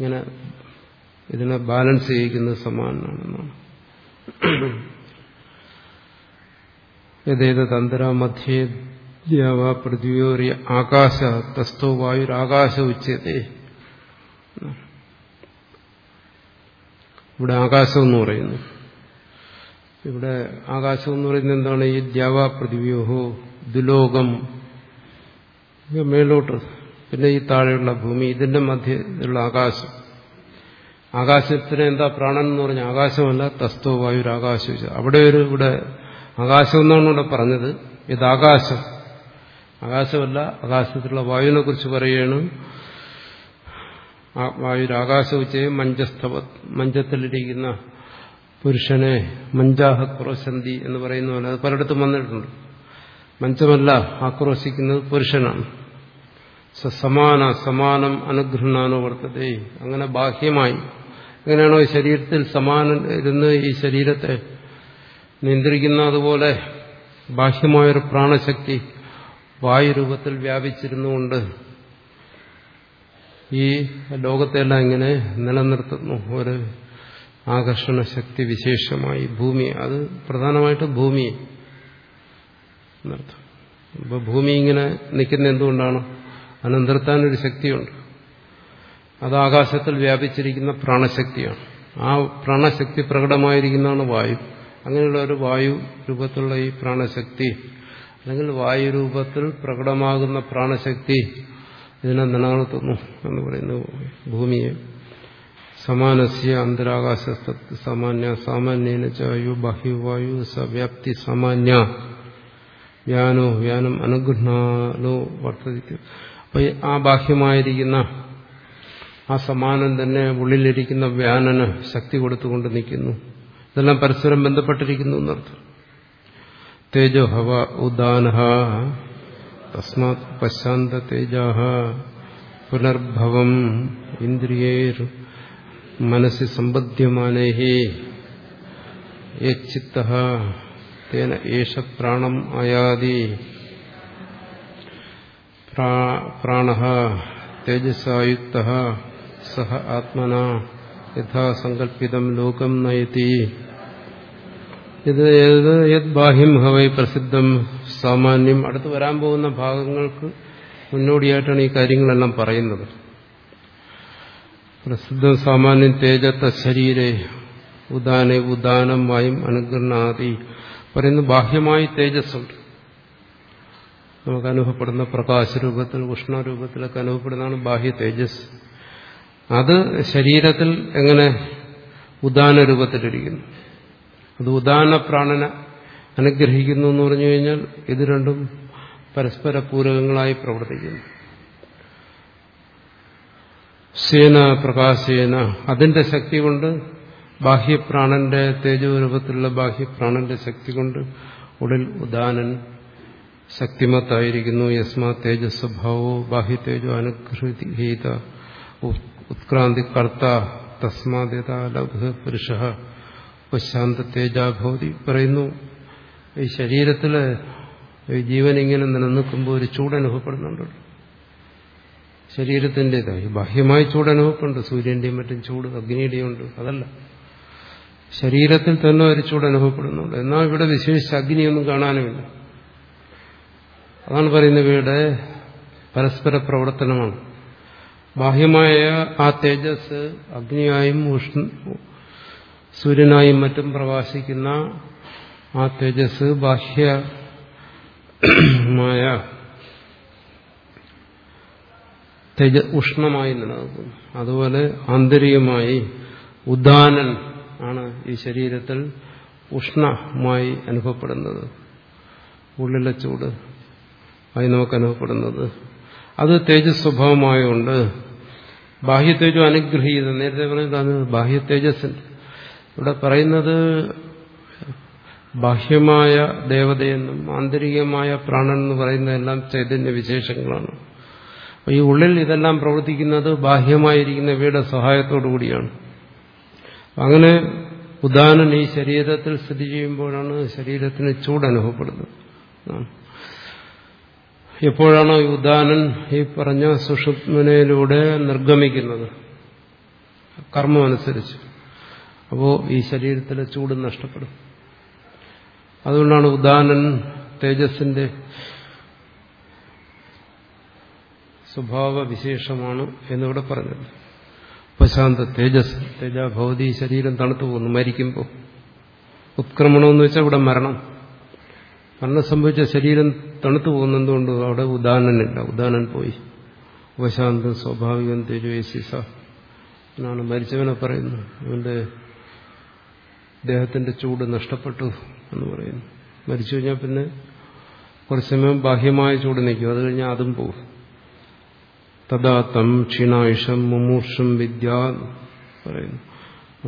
ഇങ്ങനെ ഇതിനെ ബാലൻസ് ചെയ്യിക്കുന്നത് സമാനാണെന്നാണ് യഥേത തന്ത്ര മധ്യേ ദ്യാവ ആകാശ തസ്തോ വായുരാകാശ ഉച്ചത്തെ ഇവിടെ ആകാശം എന്ന് പറയുന്നു. ഇവിടെ ആകാശം എന്ന് പറയുന്നത് എന്താണ്? ഈ ദ്യാവ പൃഥ്വിയോഹോ ദുലോകം മേലോട്ട് പിന്നെ ഈ താഴെയുള്ള ഭൂമി ഇതിന്റെ മധ്യത്തിലുള്ള ആകാശം. ആകാശത്തിന് എന്താ പ്രാണൻ എന്ന് പറഞ്ഞ ആകാശമല്ല തസ്തോ വായുരാകാശം അവിടെ ഒരു ഇവിടെ ആകാശം എന്നാണ് ഇവിടെ പറഞ്ഞത്. ഇത് ആകാശം ആകാശമല്ല ആകാശത്തിലുള്ള വായുവിനെ കുറിച്ച് പറയുകയാണ് വായുരാകാശവിച്ച് മഞ്ചസ്തവ മഞ്ചത്തിലിരിക്കുന്ന പുരുഷനെ മഞ്ചാഹ ക്രോശന്തി എന്ന് പറയുന്ന പോലെ അത് പലയിടത്തും വന്നിട്ടുണ്ട്. മഞ്ചമല്ല ആക്രോശിക്കുന്നത് പുരുഷനാണ്. സമാന സമാനം അനുഗ്രഹണാനോ വർത്തതേ. അങ്ങനെ ബാഹ്യമായി. എങ്ങനെയാണോ ഈ ശരീരത്തിൽ സമാനം ഇരുന്ന് ഈ ശരീരത്തെ നിയന്ത്രിക്കുന്ന അതുപോലെ ബാഹ്യമായൊരു പ്രാണശക്തി വായുരൂപത്തിൽ വ്യാപിച്ചിരുന്നുകൊണ്ട് ഈ ലോകത്തെല്ലാം ഇങ്ങനെ നിലനിർത്തുന്നു. ഒരു ആകർഷണ ശക്തി വിശേഷമായി ഭൂമി. അത് പ്രധാനമായിട്ട് ഭൂമി എന്നർത്ഥം അപ്പൊ ഭൂമി ഇങ്ങനെ നിൽക്കുന്ന എന്തുകൊണ്ടാണ്? അതിനെ നിർത്താനൊരു ശക്തിയുണ്ട്. അത് ആകാശത്തിൽ വ്യാപിച്ചിരിക്കുന്ന പ്രാണശക്തിയാണ്. ആ പ്രാണശക്തി പ്രകടമായിരിക്കുന്നതാണ് വായു. അങ്ങനെയുള്ള ഒരു വായു രൂപത്തിലുള്ള ഈ പ്രാണശക്തി അല്ലെങ്കിൽ വായുരൂപത്തിൽ പ്രകടമാകുന്ന പ്രാണശക്തി ഇതിനെ നിലനിർത്തുന്നു എന്ന് പറയുന്നു ഭൂമിയെ. സമാനസ്യ അന്തരാകാശ സാമാന്യ സാമാന്യേന ചായു ബാഹ്യവായു സവ്യാപ്തി സാമാന്യ. വ്യാനോ വ്യാനം അനുഗ്രഹാലോ വർദ്ധിക്കും അപ്പൊ ആ ബാഹ്യമായിരിക്കുന്ന ആ സമാനം തന്നെ ഉള്ളിലിരിക്കുന്ന വ്യാനന് ശക്തി കൊടുത്തുകൊണ്ട് നിൽക്കുന്നു. ഇതെല്ലാം പരസ്പരം ബന്ധപ്പെട്ടിരിക്കുന്നു എന്നർത്ഥം. തേജോ ഹവ ഉദാന തസ്മാത് പശാന്ത തേജ പുനർഭവം ഇന്ദ്രിയേർ മനസ്സി സമ്പദ്യമാനേ യച്ചിത്ത തേന ഏഷ പ്രാണം അയാതി പ്രാണ തേജസ്സായുക്ത സഹ ആത്മന യഥാസങ്കല്പിതം ലോകം നയതി ബാഹ്യം ഹവൈ പ്രസിദ്ധം സാമാന്യം അടുത്ത് വരാൻ പോകുന്ന ഭാഗങ്ങൾക്ക് മുന്നോടിയായിട്ടാണ് ഈ കാര്യങ്ങളെല്ലാം പറയുന്നത്. പ്രസിദ്ധം സാമാന്യം തേജത്ത ശരീരെ ഉദാനെ ഉദാനം വായും അനുഗ്രഹാതി പറയുന്ന ബാഹ്യമായി തേജസ്സുണ്ട്. നമുക്ക് അനുഭവപ്പെടുന്ന പ്രകാശരൂപത്തിൽ ഉഷ്ണരൂപത്തിലൊക്കെ അനുഭവപ്പെടുന്നതാണ് ബാഹ്യ തേജസ്. അത് ശരീരത്തിൽ എങ്ങനെ ഉദാന രൂപത്തിലിരിക്കുന്നു അത് ഉദാഹരണ പ്രാണന അനുഗ്രഹിക്കുന്നു എന്ന് പറഞ്ഞു കഴിഞ്ഞാൽ ഇത് രണ്ടും പരസ്പര പൂരകങ്ങളായി പ്രവർത്തിക്കുന്നു. സേന പ്രകാശേന. അതിന്റെ ശക്തി കൊണ്ട് ബാഹ്യപ്രാണന്റെ തേജോരൂപത്തിലുള്ള ബാഹ്യപ്രാണന്റെ ശക്തി കൊണ്ട് ഉടൽ ഉദാനൻ ശക്തിമത്തായിരിക്കുന്നു. യസ്മാ തേജസ്വഭാവോ ബാഹ്യ തേജോ അനുഗ്രഹീത ഉത്ക്രാന്തി കർത്ത തസ്മാദേത ഉപശാന്ത തേജാഭവതി പറയുന്നു. ഈ ശരീരത്തിൽ ഈ ജീവൻ ഇങ്ങനെ നിലനിൽക്കുമ്പോൾ ഒരു ചൂട് അനുഭവപ്പെടുന്നുണ്ട് ശരീരത്തിന്റെതായി ബാഹ്യമായി ചൂട് അനുഭവപ്പെടുന്നുണ്ട് സൂര്യന്റെയും മറ്റും ചൂട് അഗ്നിയുടെയും ഉണ്ട്. അതല്ല. ശരീരത്തിൽ തന്നെ ഒരു ചൂട് അനുഭവപ്പെടുന്നുണ്ട് എന്നാൽ ഇവിടെ വിശേഷിച്ച് അഗ്നിയൊന്നും കാണാനുമില്ല. അതാണ് പറയുന്നത് ഇവിടെ പരസ്പര പ്രവർത്തനമാണ്. ബാഹ്യമായ ആ തേജസ് അഗ്നിയായും സൂര്യനായും മറ്റും പ്രകാശിക്കുന്ന ആ തേജസ് ബാഹ്യമായ തേജ ഉഷ്ണമായി നിലനിൽക്കുന്നു. അതുപോലെ ആന്തരികമായി ഉദാനൻ ആണ് ഈ ശരീരത്തിൽ ഉഷ്ണമായി അനുഭവപ്പെടുന്നത്. ഉള്ളിലെ ചൂട് ആയി നമുക്ക് അനുഭവപ്പെടുന്നത്. അത് തേജസ് സ്വഭാവമായതുകൊണ്ട് ബാഹ്യ തേജോ അനുഗ്രഹീത. നേരത്തെ പറഞ്ഞത് ബാഹ്യ തേജസ്സിന്റെ ഇവിടെ പറയുന്നത് ബാഹ്യമായ ദേവതയെന്നും ആന്തരികമായ പ്രാണൻ എന്ന് പറയുന്നതെല്ലാം ചൈതന്യ വിശേഷങ്ങളാണ്. അപ്പോൾ ഈ ഉള്ളിൽ ഇതെല്ലാം പ്രവർത്തിക്കുന്നത് ബാഹ്യമായിരിക്കുന്ന ഇവയുടെ സഹായത്തോടു കൂടിയാണ്. അങ്ങനെ ഉദാനൻ ഈ ശരീരത്തിൽ സ്ഥിതി ചെയ്യുമ്പോഴാണ് ശരീരത്തിന് ചൂട് അനുഭവപ്പെടുന്നത്. എപ്പോഴാണോ ഈ ഉദാഹരൻ ഈ പറഞ്ഞ സുഷുപ്നയിലൂടെ നിർഗമിക്കുന്നത്? കർമ്മം അനുസരിച്ച്. അപ്പോൾ ഈ ശരീരത്തിലെ ചൂട് നഷ്ടപ്പെടും. അതുകൊണ്ടാണ് ഉദാനൻ തേജസ്സിന്റെ സ്വഭാവ വിശേഷമാണ് എന്നിവിടെ പറഞ്ഞത്. പ്രശാന്ത തേജസ് തേജ ഭൗതി ശരീരം തണുത്തു പോകുന്നു മരിക്കുമ്പോൾ ഉത്ക്രമണമെന്ന് വെച്ചാൽ ഇവിടെ മരണം. മരണം സംഭവിച്ച ശരീരം തണുത്തു പോകുന്നതുകൊണ്ട് അവിടെ ഉദാഹരണനില്ല ഉദാനൻ പോയി. ഉപശാന്തം സ്വാഭാവികം തേജോസിസ എന്നാണ് മരിച്ചവനെ പറയുന്നത്. അവന്റെ ദേഹത്തിന്റെ ചൂട് നഷ്ടപ്പെട്ടു എന്ന് പറയുന്നു. മരിച്ചു കഴിഞ്ഞാൽ പിന്നെ കുറച്ച് സമയം ബാഹ്യമായ ചൂട് നിൽക്കും. അത് കഴിഞ്ഞാൽ അതും പോകും തഥാത്തം ക്ഷീണായുഷം മുമൂർഷം വിദ്യ പറയുന്നു.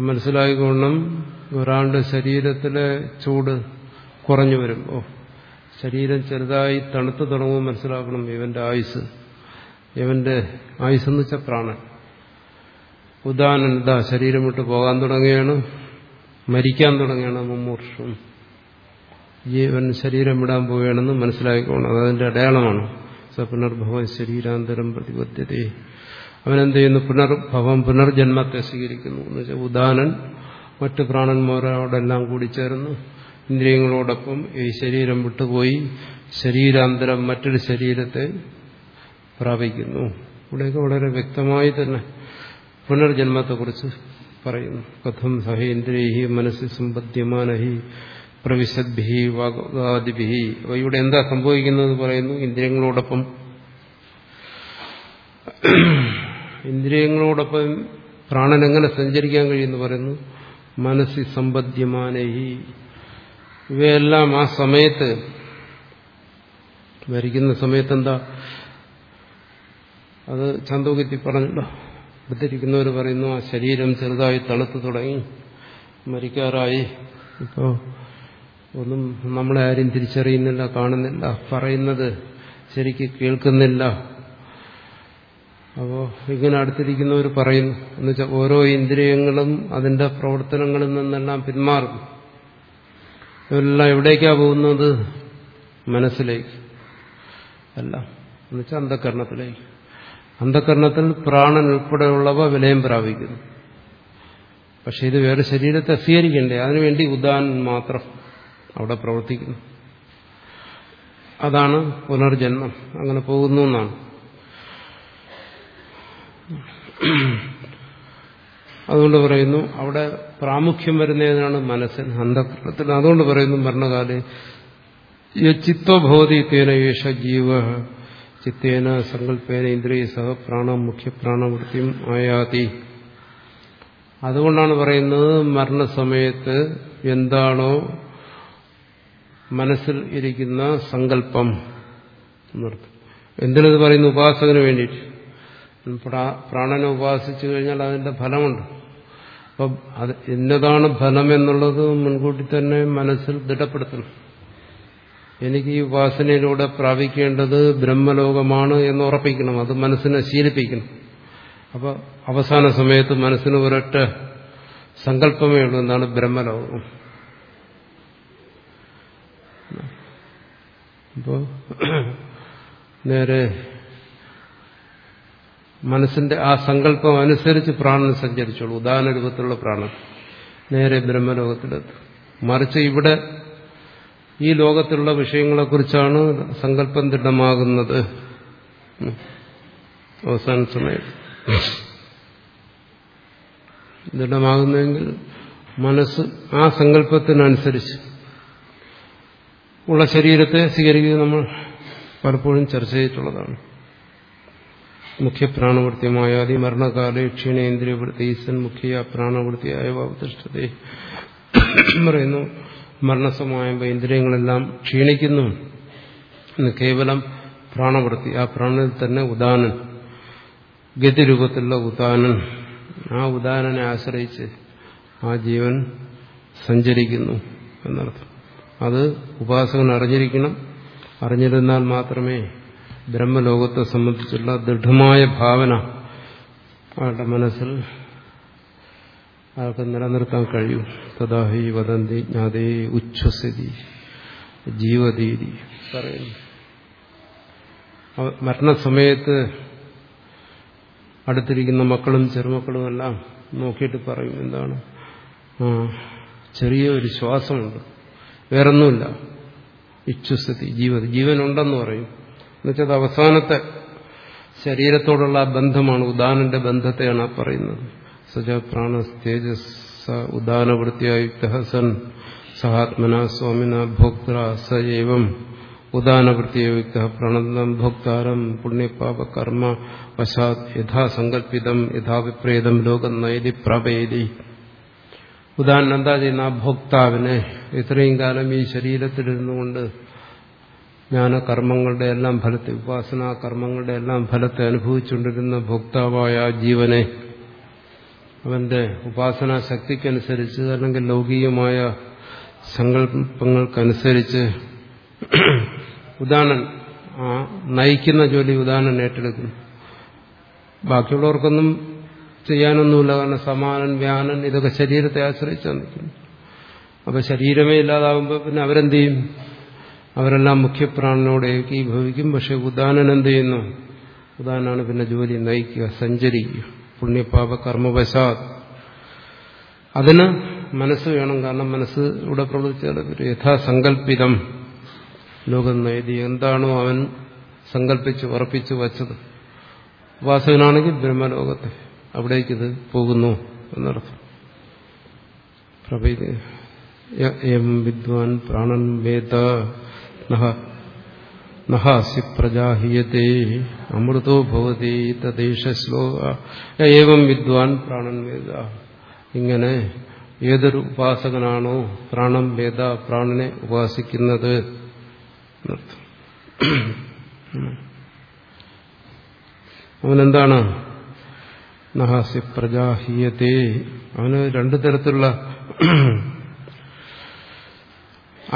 മനസ്സിലായിക്കൊള്ളും ഒരാളുടെ ശരീരത്തിലെ ചൂട് കുറഞ്ഞു വരും ഓ ശരീരം ചെറുതായി തണുത്തു തുടങ്ങുമ്പോൾ മനസ്സിലാക്കണം ഇവന്റെ ആയുസ്. ഇവന്റെ ആയുസ് എന്ന് വെച്ചാൽ പ്രാണൻ. ഇതാ ശരീരം വിട്ട് പോകാൻ തുടങ്ങുകയാണ്. മരിക്കാൻ തുടങ്ങുകയാണ് മുമ്മൂർഷം ജീവൻ ശരീരം വിടാൻ പോവുകയാണെന്ന് മനസ്സിലാക്കിക്കോണം. അതതിന്റെ അടയാളമാണ്. സപുനർഭവൻ പുനർഭവം ശരീരാന്തരം പ്രതിബദ്ധ്യത അവനെന്ത് ചെയ്യുന്നു? പുനർഭവം പുനർജന്മത്തെ സ്വീകരിക്കുന്നു. എന്ന് വെച്ചാൽ ഉദാനൻ മറ്റു പ്രാണന്മാരോടെല്ലാം കൂടി ചേർന്ന് ഇന്ദ്രിയങ്ങളോടൊപ്പം ഈ ശരീരം വിട്ടുപോയി ശരീരാന്തരം മറ്റൊരു ശരീരത്തെ പ്രാപിക്കുന്നു. ഇവിടെയൊക്കെ വളരെ വ്യക്തമായി തന്നെ പുനർജന്മത്തെക്കുറിച്ച് പറയുന്നു കഥം സഹേന്ദ്രിയഹി മനസ്സിൽ സമ്പദ്യമാനഹി പ്രവിശദ്ഭി വാഗാദിഭി അപ്പൊ ഇവിടെ എന്താ സംഭവിക്കുന്നത് പറയുന്നു ഇന്ദ്രിയങ്ങളോടൊപ്പം. ഇന്ദ്രിയങ്ങളോടൊപ്പം പ്രാണൻ എങ്ങനെ സഞ്ചരിക്കാൻ കഴിയുമെന്ന് പറയുന്നു മനസ്സി സമ്പദ്യമാനഹി. ഇവയെല്ലാം ആ സമയത്ത് ഭരിക്കുന്ന സമയത്ത് എന്താ? അത് ചന്തോഗിത്തി പറഞ്ഞല്ലോ. അടുത്തിരിക്കുന്നവർ പറയുന്നു ആ ശരീരം ചെറുതായി തണുത്തു തുടങ്ങി മരിക്കാറായി. ഇപ്പോ ഒന്നും നമ്മളെ ആരും തിരിച്ചറിയുന്നില്ല കാണുന്നില്ല പറയുന്നത് ശരിക്ക് കേൾക്കുന്നില്ല. അപ്പോൾ ഇങ്ങനെ അടുത്തിരിക്കുന്നവർ പറയുന്നു എന്നുവെച്ചാൽ ഓരോ ഇന്ദ്രിയങ്ങളും അതിന്റെ പ്രവർത്തനങ്ങളിൽ നിന്നെല്ലാം പിന്മാറും. ഇവരെല്ലാം എവിടേക്കാ പോകുന്നത്? മനസ്സിലേക്ക്. അല്ല എന്നുവെച്ചാൽ അന്ധകരണത്തിലേക്ക്. അന്ധകരണത്തിൽ പ്രാണൻ ഉൾപ്പെടെയുള്ളവ വിലയം പ്രാപിക്കുന്നു. പക്ഷെ ഇത് വേറെ ശരീരത്തെ സ്വീകരിക്കണ്ടേ? അതിനുവേണ്ടി ഉദാൻ മാത്രം അവിടെ പ്രവർത്തിക്കുന്നു. അതാണ് പുനർജന്മം. അങ്ങനെ പോകുന്നു എന്നാണ്. അതുകൊണ്ട് പറയുന്നു അവിടെ പ്രാമുഖ്യം വരുന്നതിനാണ് മനസ്സിന് അന്ധകരണത്തിൽ. അതുകൊണ്ട് പറയുന്നു ഭരണകാലേ ചിത്തോ തേനയേഷ ജീവ ചിത്തേന സങ്കല്പേന ഇന്ദ്രിയ സഹ പ്രാണം ആയാതി. അതുകൊണ്ടാണ് പറയുന്നത് മരണസമയത്ത് എന്താണോ മനസ്സിൽ ഇരിക്കുന്ന സങ്കല്പം എന്നർത്ഥം. എന്തിനത് പറയുന്നു ഉപാസകന് വേണ്ടിയിട്ട്? പ്രാണനെ ഉപാസിച്ചു കഴിഞ്ഞാൽ അതിന്റെ ഫലമുണ്ട്. അപ്പം അത് എന്നതാണ് ഫലം എന്നുള്ളത് മുൻകൂട്ടി തന്നെ മനസ്സിൽ ദൃഢപ്പെടുത്തണം. എനിക്ക് ഈ ഉപാസനയിലൂടെ പ്രാപിക്കേണ്ടത് ബ്രഹ്മലോകമാണ് എന്ന് ഉറപ്പിക്കണം. അത് മനസ്സിനെ ശീലിപ്പിക്കണം. അപ്പൊ അവസാന സമയത്ത് മനസ്സിന് ഒരൊറ്റ സങ്കല്പമേ ഉള്ളൂ. എന്നാണ് ബ്രഹ്മലോകം? അപ്പോ നേരെ മനസ്സിന്റെ ആ സങ്കല്പം അനുസരിച്ച് പ്രാണൻ സഞ്ചരിച്ചോളൂ. ഉദാഹരണ രൂപത്തിലുള്ള പ്രാണൻ നേരെ ബ്രഹ്മലോകത്തിലെത്തും. മറിച്ച് ഇവിടെ ഈ ലോകത്തിലുള്ള വിഷയങ്ങളെക്കുറിച്ചാണ് സങ്കല്പം ദൃഢമാകുന്നത്. അവസാന സമയം. ദൃഢമാകുന്നെങ്കിൽ മനസ്സ് ആ സങ്കല്പത്തിനനുസരിച്ച് ഉള്ള ശരീരത്തെ സ്വീകരിക്കുക നമ്മൾ പലപ്പോഴും ചർച്ച ചെയ്തിട്ടുള്ളതാണ്. മുഖ്യ പ്രാണവൃത്തിയമായ ക്ഷീണേന്ദ്രിയ ക്ഷീണേന്ദ്രിയവൃത്തി ഈസൻ മുഖ്യ പ്രാണവൃത്തിയായ അവതിഷ്ഠതയെ പറയുന്നു. മരണസമായുമ്പോൾ ഇന്ദ്രിയങ്ങളെല്ലാം ക്ഷീണിക്കുന്നു എന്ന് കേവലം പ്രാണവൃത്തി. ആ പ്രാണനിൽ തന്നെ ഉദാനൻ ഗതിരൂപത്തിലുള്ള ഉദാനൻ. ആ ഉദാനനെ ആശ്രയിച്ച് ആ ജീവൻ സഞ്ചരിക്കുന്നു എന്നർത്ഥം. അത് ഉപാസകൻ അറിഞ്ഞിരിക്കണം. അറിഞ്ഞിരുന്നാൽ മാത്രമേ ബ്രഹ്മലോകത്തെ സംബന്ധിച്ചുള്ള ദൃഢമായ ഭാവന അയാളുടെ മനസ്സിൽ അയാൾക്ക് നിലനിർത്താൻ കഴിയും. തഥാഹി വദന്തി ജ്ഞാതേ ഉച്ഛസിതി ജീവതീരി പറയുന്നു. മരണസമയത്ത് അടുത്തിരിക്കുന്ന മക്കളും ചെറുമക്കളും എല്ലാം നോക്കിയിട്ട് പറയും എന്താണ്? ചെറിയ ഒരു ശ്വാസമുണ്ട്. വേറൊന്നുമില്ല. ഇച്ഛുസ്ഥിതി ജീവൻ ജീവനുണ്ടെന്ന് പറയും. എന്നുവെച്ചാൽ അത് അവസാനത്തെ ശരീരത്തോടുള്ള ബന്ധമാണ്. ഉദാനന്റെ ബന്ധത്തെയാണ് പറയുന്നത്. സജ പ്രാണ തേജസ് ഉദാനവൃത്തിയായുക്ത സൻ സഹാത്മന സ്വാമിന ഭോക്ത സ ഉദാനവൃത്തിയുക്ത പ്രണന്ദം ഭോക്താരം പുണ്യപാപകർമ്മ വശാത് യഥാസങ്കല്പിതം യഥാഭിപ്രേതം ലോകം നൈതി പ്രപേതി ഉദാഹരണം എന്താ ചെയ്യുന്ന ആ ഭോക്താവിനെ ഇത്രയും കാലം ഈ ശരീരത്തിലിരുന്നുകൊണ്ട് ജ്ഞാനകർമ്മങ്ങളുടെ എല്ലാം ഫലത്തെ ഉപാസനാ കർമ്മങ്ങളുടെ എല്ലാം ഫലത്തെ അനുഭവിച്ചുകൊണ്ടിരുന്ന ഭോക്താവായ ജീവനെ അവന്റെ ഉപാസനാ ശക്തിക്കനുസരിച്ച് അല്ലെങ്കിൽ ലൗകികമായ സങ്കല്പങ്ങൾക്കനുസരിച്ച് ഉദാഹരണൻ ആ നയിക്കുന്ന ജോലി ഉദാനൻ ഏറ്റെടുക്കും ബാക്കിയുള്ളവർക്കൊന്നും ചെയ്യാനൊന്നുമില്ല കാരണം സമാനൻ വ്യാനൻ ഇതൊക്കെ ശരീരത്തെ ആശ്രയിച്ചാണ് നിൽക്കുന്നു അപ്പൊ ശരീരമേ ഇല്ലാതാവുമ്പോൾ പിന്നെ അവരെന്ത് ചെയ്യും? അവരെല്ലാം മുഖ്യപ്രാണനോട് ഏകീഭവിക്കും. പക്ഷെ ഉദാനൻ എന്ത് ചെയ്യുന്നു? ഉദാനാണ് പിന്നെ ജോലി നയിക്കുക സഞ്ചരിക്കുക. പുണ്യപാപ കർമ്മവശാത്. അതിന് മനസ്സ് വേണം. കാരണം മനസ്സ് ഇവിടെ പ്രവർത്തിച്ചാൽ യഥാസങ്കല്പിതം ലോകം നേടി എന്താണോ അവൻ സങ്കല്പിച്ച് ഉറപ്പിച്ച് വച്ചത്. ഉപാസകനാണെങ്കിൽ ബ്രഹ്മലോകത്തെ അവിടേക്ക് ഇത് പോകുന്നു എന്നർത്ഥം. പ്രഭ വിദ്വാൻ പ്രാണൻ വേദ നഹാസ്യ പ്രജാഹീയത്തെ അമൃതോ ഭവതി തദ്ദേശ ശ്ലോക ഏവം വിദ്വാൻ പ്രാണൻ വേദ. ഇങ്ങനെ ഏതൊരു ഉപാസകനാണോ പ്രാണം വേദ പ്രാണനെ ഉപാസിക്കുന്നത് അവനെന്താണ്? നഹാസി പ്രജാഹീയത്തെ അവന് രണ്ടു തരത്തിലുള്ള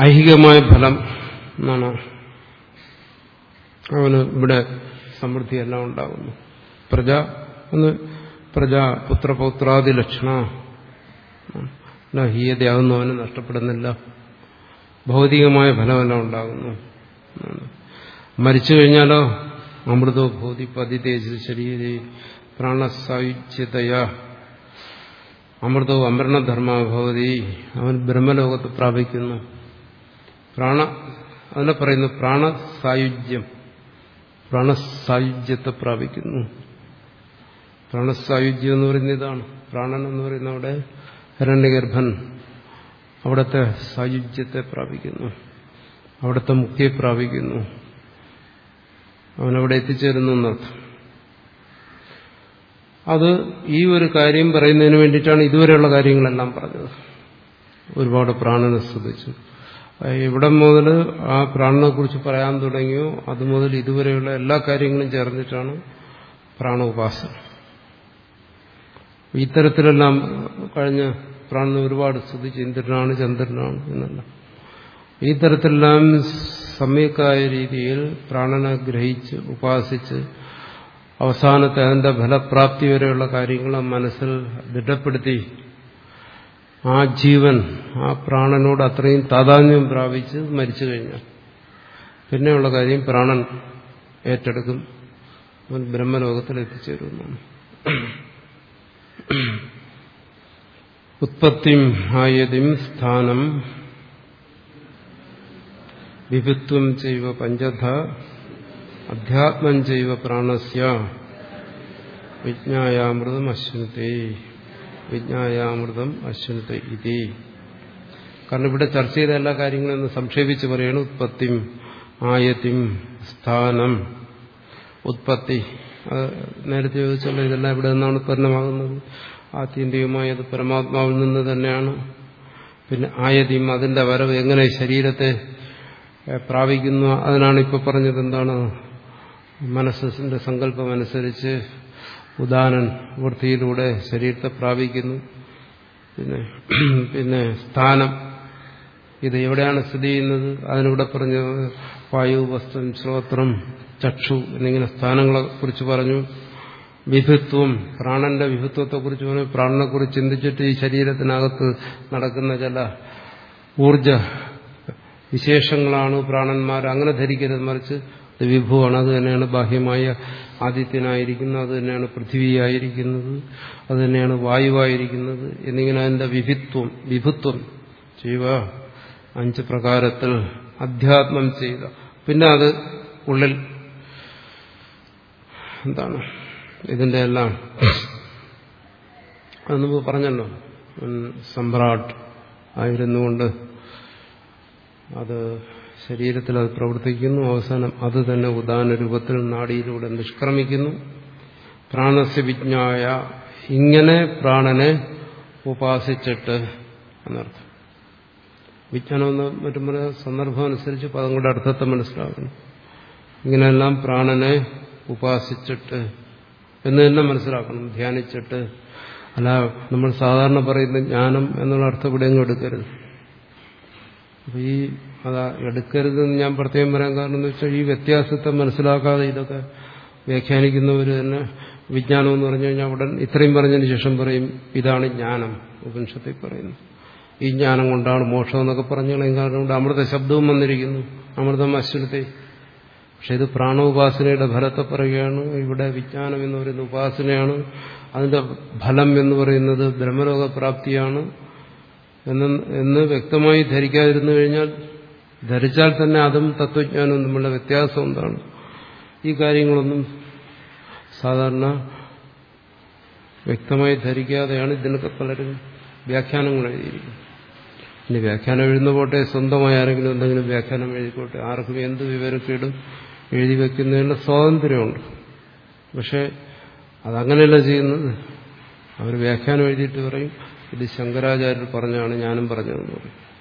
ഐഹികമായ ഫലം എന്നാണ് അവന് ഇവിടെ സമൃദ്ധിയെല്ലാം ഉണ്ടാകുന്നു പ്രജ എന്ന് പ്രജ പുത്രപൗത്രാദി ലക്ഷണ. ഹീയതയാകുന്നു അവന് നഷ്ടപ്പെടുന്നില്ല. ഭൗതികമായ ഫലമെല്ലാം ഉണ്ടാകുന്നു. മരിച്ചു കഴിഞ്ഞാലോ? അമൃതോ ഭൂതി പതിതേജ് ശരീരേ പ്രാണസായുജ്യതയ. അമൃതോ അമരണധർമ്മ ഭവതി. അവൻ ബ്രഹ്മലോകത്ത് പ്രാപിക്കുന്നു. പ്രാണ അതിനെ പറയുന്നു പ്രാണസായുജ്യം. പ്രാണസായുജ്യത്തെ പ്രാപിക്കുന്നു. പ്രാണസായുജ്യം എന്ന് പറയുന്ന ഇതാണ്. പ്രാണൻ എന്ന് പറയുന്ന അവിടെ ഹരണ്യഗർഭൻ അവിടുത്തെ സായുജ്യത്തെ പ്രാപിക്കുന്നു. അവിടുത്തെ മുക്തിയെ പ്രാപിക്കുന്നു. അവനവിടെ എത്തിച്ചേരുന്നു എന്നർത്ഥം. അത് ഈ ഒരു കാര്യം പറയുന്നതിന് വേണ്ടിയിട്ടാണ് ഇതുവരെയുള്ള കാര്യങ്ങളെല്ലാം പറഞ്ഞത്. ഒരുപാട് പ്രാണനെ ശ്രദ്ധിച്ചു. ഇവിടെ മുതൽ ആ പ്രാണനെ കുറിച്ച് പറയാൻ തുടങ്ങിയോ അത് മുതൽ ഇതുവരെയുള്ള എല്ലാ കാര്യങ്ങളും ചേർന്നിട്ടാണ് പ്രാണോപാസന. ഇത്തരത്തിലെല്ലാം കഴിഞ്ഞ പ്രാണനെ ഒരുപാട് സ്തുതിച്ച് ഇന്ദ്രനാണ് ചന്ദ്രനാണ് എന്നല്ല. ഈ തരത്തിലെല്ലാം സമ്യക്കായ രീതിയിൽ പ്രാണനെ ഗ്രഹിച്ച് ഉപാസിച്ച് അവസാനത്തെ അതിന്റെ ഫലപ്രാപ്തി വരെയുള്ള കാര്യങ്ങൾ മനസ്സിൽ ദൃഢപ്പെടുത്തി ആ ജീവൻ ആ പ്രാണനോട് അത്രയും താതാന്യം പ്രാപിച്ച് മരിച്ചു കഴിഞ്ഞാൽ പിന്നെയുള്ള കാര്യം പ്രാണൻ ഏറ്റെടുക്കും. അവൻ ബ്രഹ്മലോകത്തിൽ എത്തിച്ചേരുന്നു ഉത്പത്തിം ആയതിം സ്ഥാനം വിഭുത്വം ചെയ്വ പഞ്ചധ അധ്യാത്മം ചെയ്വ പ്രാണസ്യ വിജ്ഞായാമൃതം അശ്വനത്തെ വിജ്ഞായാമൃതം അശ്വത് ഇതി. കാരണം ഇവിടെ ചർച്ച ചെയ്ത എല്ലാ കാര്യങ്ങളും ഒന്ന് സംക്ഷേപിച്ച് പറയാണ്. ഉത്പത്തിം ആയത്തിം സ്ഥാനം. ഉത്പത്തി. അത് നേരത്തെ ചോദിച്ചല്ലോ ഇതെല്ലാം ഇവിടെ നിന്നാണ് ഉത്പന്നമാകുന്നത്. ആത്യന്തികമായി അത് പരമാത്മാവിൽ നിന്ന് തന്നെയാണ്. പിന്നെ ആയതിയും അതിന്റെ വരവ് എങ്ങനെ ശരീരത്തെ പ്രാപിക്കുന്നു അതിനാണ് ഇപ്പോൾ പറഞ്ഞത് എന്താണ്? മനസ്സിന്റെ സങ്കല്പം അനുസരിച്ച് ഉദാനൻ വൃത്തിയിലൂടെ ശരീരത്തെ പ്രാപിക്കുന്നു. പിന്നെ പിന്നെ സ്ഥാനം. ഇത് എവിടെയാണ് സ്ഥിതി ചെയ്യുന്നത്? അതിനിവിടെ പറഞ്ഞു വായു വസ്തു ശ്രോത്രം ചക്ഷു എന്നിങ്ങനെ സ്ഥാനങ്ങളെ കുറിച്ച് പറഞ്ഞു. വിഭുത്വം പ്രാണന്റെ വിഭിത്വത്തെക്കുറിച്ച് പറഞ്ഞു. പ്രാണനെ കുറിച്ച് ചിന്തിച്ചിട്ട് ഈ ശരീരത്തിനകത്ത് നടക്കുന്ന ചില ഊർജ വിശേഷങ്ങളാണ് പ്രാണന്മാർ അങ്ങനെ ധരിക്കരുത് മറിച്ച് വിഭുവാണ്. അത് തന്നെയാണ് ബാഹ്യമായ ആദിത്യനായിരിക്കുന്നത് അത് തന്നെയാണ് പൃഥ്വിയായിരിക്കുന്നത് അത് തന്നെയാണ് വായുവായിരിക്കുന്നത് എന്നിങ്ങനെ അതിന്റെ വിഭിത്വം വിഭുത്വം ചെയ്യുക. അഞ്ച് പ്രകാരത്തിൽ അധ്യാത്മം ചെയ്യുക പിന്നെ അത് ഉള്ളിൽ എന്താണ്? ഇതിന്റെ എല്ലാം അത് നമുക്ക് പറഞ്ഞല്ലോ. സമ്രാട്ട് ആയിരുന്നുകൊണ്ട് അത് ശരീരത്തിൽ അത് പ്രവർത്തിക്കുന്നു. അവസാനം അത് തന്നെ ഉദാന രൂപത്തിൽ നാടിയിലൂടെ നിഷ്ക്രമിക്കുന്നു. പ്രാണസ്യ വിജ്ഞായ. ഇങ്ങനെ പ്രാണനെ ഉപാസിച്ചിട്ട് എന്നർത്ഥം. വിജ്ഞാനം എന്ന് മറ്റും പറയാം സന്ദർഭം അനുസരിച്ച് പദം കൂടെ അർത്ഥത്തെ മനസ്സിലാക്കുന്നു. ഇങ്ങനെയെല്ലാം പ്രാണനെ ഉപാസിച്ചിട്ട് എന്ന് തന്നെ മനസ്സിലാക്കണം. ധ്യാനിച്ചിട്ട്. അല്ല നമ്മൾ സാധാരണ പറയുന്ന ജ്ഞാനം എന്നുള്ള അർത്ഥം ഇവിടെ എങ്ങും എടുക്കരുത്. അപ്പൊ ഈ അതാ എടുക്കരുതെന്ന് ഞാൻ പ്രത്യേകം പറയാൻ കാരണം എന്ന് വെച്ചാൽ ഈ വ്യത്യാസത്തെ മനസ്സിലാക്കാതെ ഇതൊക്കെ വ്യാഖ്യാനിക്കുന്നവർ തന്നെ വിജ്ഞാനം എന്ന് പറഞ്ഞു കഴിഞ്ഞാൽ ഉടൻ ഇത്രയും പറഞ്ഞതിന് ശേഷം പറയും ഇതാണ് ജ്ഞാനം ഉപനിഷത്തിൽ പറയുന്നു. ഈ ജ്ഞാനം കൊണ്ടാണ് മോക്ഷം എന്നൊക്കെ പറഞ്ഞു കാരണം കൊണ്ട് അമൃത ശബ്ദവും വന്നിരിക്കുന്നു. അമൃതം അശ്വരത്തെ പക്ഷെ ഇത് പ്രാണോപാസനയുടെ ഫലത്തെ പറയുകയാണ്. ഇവിടെ വിജ്ഞാനം എന്ന് പറയുന്ന ഉപാസനയാണ്. അതിന്റെ ഫലം എന്ന് പറയുന്നത് ബ്രഹ്മലോകപ്രാപ്തിയാണ്. എന്ന് വ്യക്തമായി ധരിക്കാതിരുന്നു കഴിഞ്ഞാൽ ധരിച്ചാൽ തന്നെ അതും തത്വജ്ഞാനവും തമ്മിലുള്ള വ്യത്യാസം എന്താണ്? ഈ കാര്യങ്ങളൊന്നും സാധാരണ വ്യക്തമായി ധരിക്കാതെയാണ് ഇതിനൊക്കെ പലരും വ്യാഖ്യാനങ്ങൾ എഴുതിയിരിക്കുന്നത്. ഇനി വ്യാഖ്യാനം എഴുതുന്ന പോട്ടെ സ്വന്തമായി ആരെങ്കിലും എന്തെങ്കിലും വ്യാഖ്യാനം എഴുതിക്കോട്ടെ ആർക്കും എന്ത് വിവരക്കേടും എഴുതി വയ്ക്കുന്നതിനുള്ള സ്വാതന്ത്ര്യമുണ്ട്. പക്ഷെ അതങ്ങനെയല്ല ചെയ്യുന്നത്. അവർ വ്യാഖ്യാനം എഴുതിയിട്ട് പറയും ഇത് ശങ്കരാചാര്യർ പറഞ്ഞാണ് ഞാനും പറഞ്ഞതെന്ന് പറയും.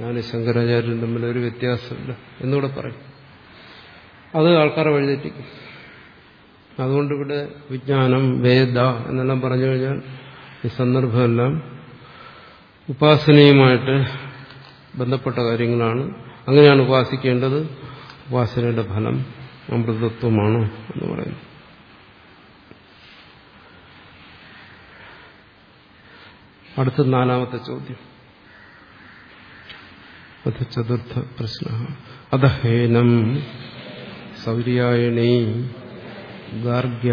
ഞാൻ ശങ്കരാചാര്യരും തമ്മിൽ ഒരു വ്യത്യാസമില്ല എന്നുകൂടെ പറയും. അത് ആൾക്കാരെ വഴിതെറ്റിക്കും. അതുകൊണ്ട് ഇവിടെ വിജ്ഞാനം വേദ എന്നെല്ലാം പറഞ്ഞു കഴിഞ്ഞാൽ ഈ സന്ദർഭമെല്ലാം ഉപാസനയുമായിട്ട് ബന്ധപ്പെട്ട കാര്യങ്ങളാണ്. അങ്ങനെയാണ് ഉപാസിക്കേണ്ടത്. ഉപാസനയുടെ ഫലം അമൃതത്വമാണ് എന്ന് പറയുന്നു അടുത്ത നാലാമത്തെ ചോദ്യം. അഥ ചതുർത്ഥ പ്രശ്ന. അതഹേനം സൗര്യായണി ഗാർഗ്യ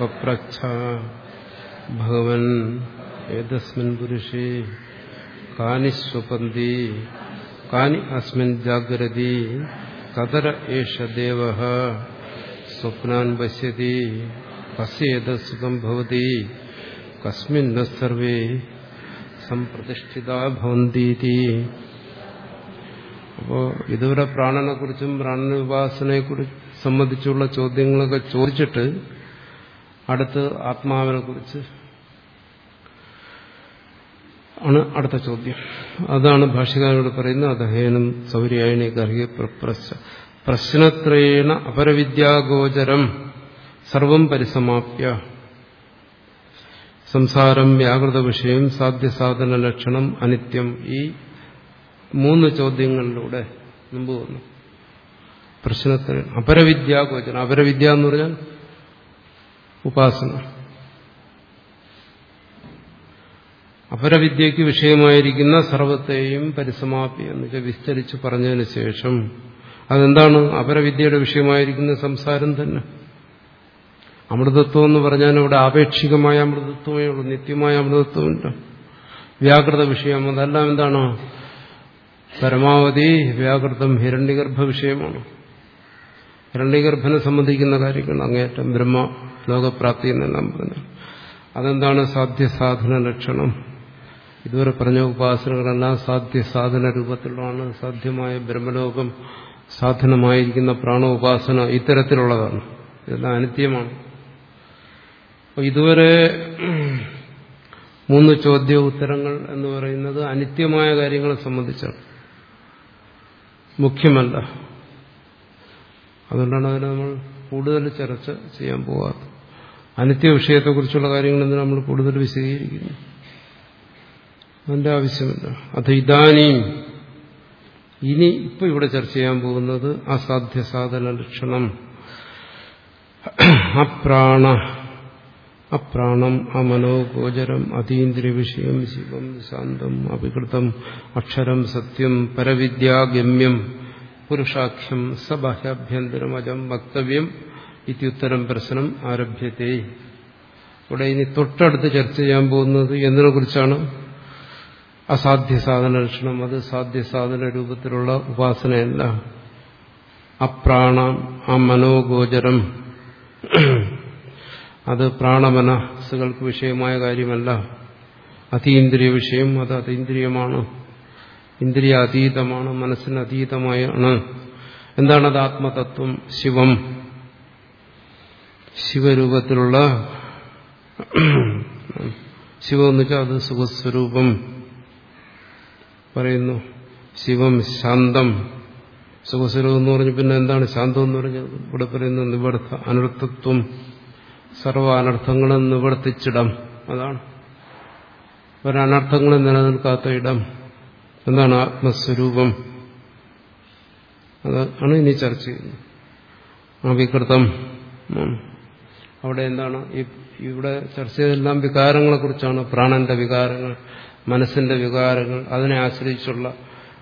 പപ്രച്ഛ ഭഗവൻ ഏതസ്മിൻ പുരുഷേ കാനി സ്വപന്തി കാനി അസ്മിൻ ജാഗ്രതി കതര ഏഷ ദേവ സ്വപ്നാൻ പശ്യതി കസ്യേത ഭവതി കസ്മിൻ ന സർവേ സംപ്രതിഷ്ഠിത ഭവന്തീതി അപ്പോ ഇതുവരെ പ്രാണനെ കുറിച്ചും പ്രാണന സംബന്ധിച്ചുള്ള ചോദ്യങ്ങളൊക്കെ ചോദിച്ചിട്ട് അടുത്ത് ആത്മാവിനെ കുറിച്ച് ആണ് അടുത്ത ചോദ്യം. അതാണ് ഭാഷകാരോട് പറയുന്നത്. അദ്ദേഹം സൗര്യായണി ഗർഹ്യ പ്രശ്നത്രേണ അപരവിദ്യാഗോചരം സർവം പരിസമാപ്യ. സംസാരം വ്യാകൃത വിഷയം സാധ്യസാധന ലക്ഷണം അനിത്യം ഈ മൂന്ന് ചോദ്യങ്ങളിലൂടെ മുമ്പ് വന്നു. പ്രശ്നത്തിന് കോചന. അപരവിദ്യ എന്ന് പറഞ്ഞാൽ ഉപാസന. അപരവിദ്യയ്ക്ക് വിഷയമായിരിക്കുന്ന സർവത്തെയും പരിസമാപ്തി എന്ന് വെച്ചാൽ വിസ്തരിച്ച് പറഞ്ഞതിന് ശേഷം അതെന്താണ്? അപരവിദ്യയുടെ വിഷയമായിരിക്കുന്ന സംസാരം തന്നെ. അമൃതത്വം എന്ന് പറഞ്ഞാൽ ഇവിടെ ആപേക്ഷികമായ അമൃതത്വമേ ഉള്ളൂ. നിത്യമായ അമൃതത്വമില്ല വ്യാകൃത വിഷയം അതെല്ലാം എന്താണോ? പരമാവധി വ്യാകൃതം ഹിരണ്യഗർഭ വിഷയമാണ്. ഹിരണ്യഗർഭനെ സംബന്ധിക്കുന്ന കാര്യങ്ങൾ അങ്ങേറ്റം ബ്രഹ്മ ലോകപ്രാപ്തി എന്നെല്ലാം പറഞ്ഞു അതെന്താണ് സാധ്യസാധന ലക്ഷണം? ഇതുവരെ പറഞ്ഞ ഉപാസനകളെല്ലാം സാധ്യസാധന രൂപത്തിലുള്ളതാണ്. സാധ്യമായ ബ്രഹ്മലോകം സാധനമായിരിക്കുന്ന പ്രാണോപാസന ഇത്തരത്തിലുള്ളതാണ്. ഇതെല്ലാം അനിത്യമാണ്. ഇതുവരെ മൂന്ന് ചോദ്യ ഉത്തരങ്ങൾ എന്ന് പറയുന്നത് അനിത്യമായ കാര്യങ്ങളെ സംബന്ധിച്ചാണ്. മുഖ്യമല്ല. അതുകൊണ്ടാണ് അതിനെ നമ്മൾ കൂടുതൽ ചർച്ച ചെയ്യാൻ പോകാത്തത് അനിത്യ വിഷയത്തെക്കുറിച്ചുള്ള കാര്യങ്ങളെന്ന് നമ്മൾ കൂടുതൽ വിശദീകരിക്കുന്നു അതിന്റെ ആവശ്യമില്ല. അത് ഇതാനിയും ഇനി ഇപ്പൊ ഇവിടെ ചർച്ച ചെയ്യാൻ പോകുന്നത് അസാധ്യ സാധന ലക്ഷണം. അപ്രാണ അപ്രാണം അമനോ ഗോചരം അതീന്ദ്രിയ വിഷയം ശിവം ശാന്തം അഭികൃതം അക്ഷരം സത്യം പരവിദ്യാഗമ്യം പുരുഷാഖ്യം സബാഹ്യാഭ്യന്തരമജം വക്തവ്യം ഇത്യുത്തരം പ്രശ്നം ആരഭ്യത്തെ. ഇവിടെ ഇനി തൊട്ടടുത്ത് ചർച്ച ചെയ്യാൻ പോകുന്നത് എന്നതിനെ കുറിച്ചാണ് അസാധ്യ സാധന ലക്ഷണം. അത് സാധ്യ സാധന രൂപത്തിലുള്ള ഉപാസനയല്ല. അപ്രാണം ആ മനോഗോചരം അത് പ്രാണമനസ്സുകൾക്ക് വിഷയമായ കാര്യമല്ല. അതീന്ദ്രിയ വിഷയം അത് അതീന്ദ്രിയമാണ്. ഇന്ദ്രിയ അതീതമാണ് മനസ്സിന് അതീതമായാണ് എന്താണത് ആത്മതത്വം? ശിവം. ശിവരൂപത്തിലുള്ള ശിവം എന്ന് വെച്ചാൽ അത് സുഖസ്വരൂപം പറയുന്നു. ശിവം ശാന്തം. സുഖസ്വരൂപം എന്ന് പറഞ്ഞു പിന്നെ എന്താണ് ശാന്തം എന്ന് പറഞ്ഞത് ഇവിടെ പറയുന്നു നിവർത്ത അനർത്ഥത്വം. സർവ അനർത്ഥങ്ങളും നിവർത്തിച്ചിടം. അതാണ്. ഒരനർത്ഥങ്ങളും നിലനിൽക്കാത്ത ഇടം. എന്താണ് ആത്മസ്വരൂപം? അതാണ് ഇനി ചർച്ച ചെയ്യുന്നത്. അവികൃതം. അവിടെ എന്താണ്? ഇവിടെ ചർച്ച ചെയ്തെല്ലാം വികാരങ്ങളെ കുറിച്ചാണ് പ്രാണന്റെ വികാരങ്ങൾ മനസ്സിന്റെ വികാരങ്ങൾ അതിനെ ആശ്രയിച്ചുള്ള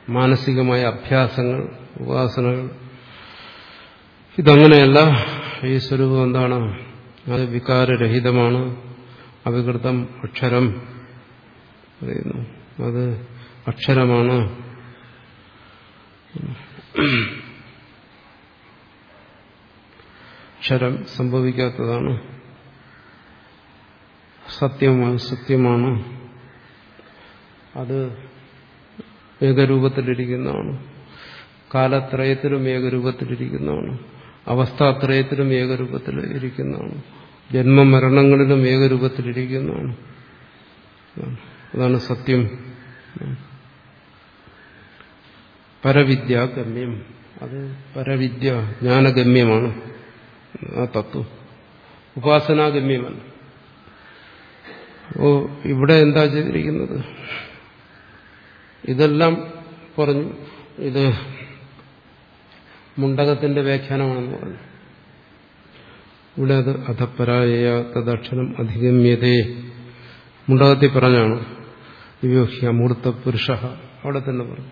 മാനസികമായ അഭ്യാസങ്ങൾ ഉപാസനകൾ. ഇതങ്ങനെയല്ല. ഈ സ്വരൂപം എന്താണ്? അത് വികാരരഹിതമാണ്. അവികൃതം അക്ഷരം പറയുന്നു. അത് അക്ഷരമാണ്. അക്ഷരം സംഭവിക്കാത്തതാണ്. സത്യമാണ് സത്യമാണ്. അത് ഏകരൂപത്തിലിരിക്കുന്നതാണ്. കാലത്രയത്തിലും ഏകരൂപത്തിലിരിക്കുന്നതാണ്. അവസ്ഥാത്രയത്തിലും ഏകരൂപത്തിൽ ഇരിക്കുന്നതാണ് ജന്മമരണങ്ങളിലും ഏകരൂപത്തിലിരിക്കുന്നതാണ്. അതാണ് സത്യം. പരവിദ്യ ഗമ്യം അത് പരവിദ്യ ജ്ഞാനഗമ്യമാണ്. ആ തത്വം. ഉപാസനാഗമ്യമല്ല. ഓ ഇവിടെ എന്താ ചെയ്തിരിക്കുന്നത്? ഇതെല്ലാം പറഞ്ഞു. ഇത് മുണ്ടകത്തിന്റെ വ്യാഖ്യാനമാണെന്ന് പറഞ്ഞു. ഇവിടെ അത് അധപരായ തദക്ഷരം അധിഗമ്യതേ. മുണ്ടകത്തി പറഞ്ഞാണ് ദിവ്യോഹ്യ മൂർത്ത പുരുഷ അവിടെ തന്നെ പറഞ്ഞു.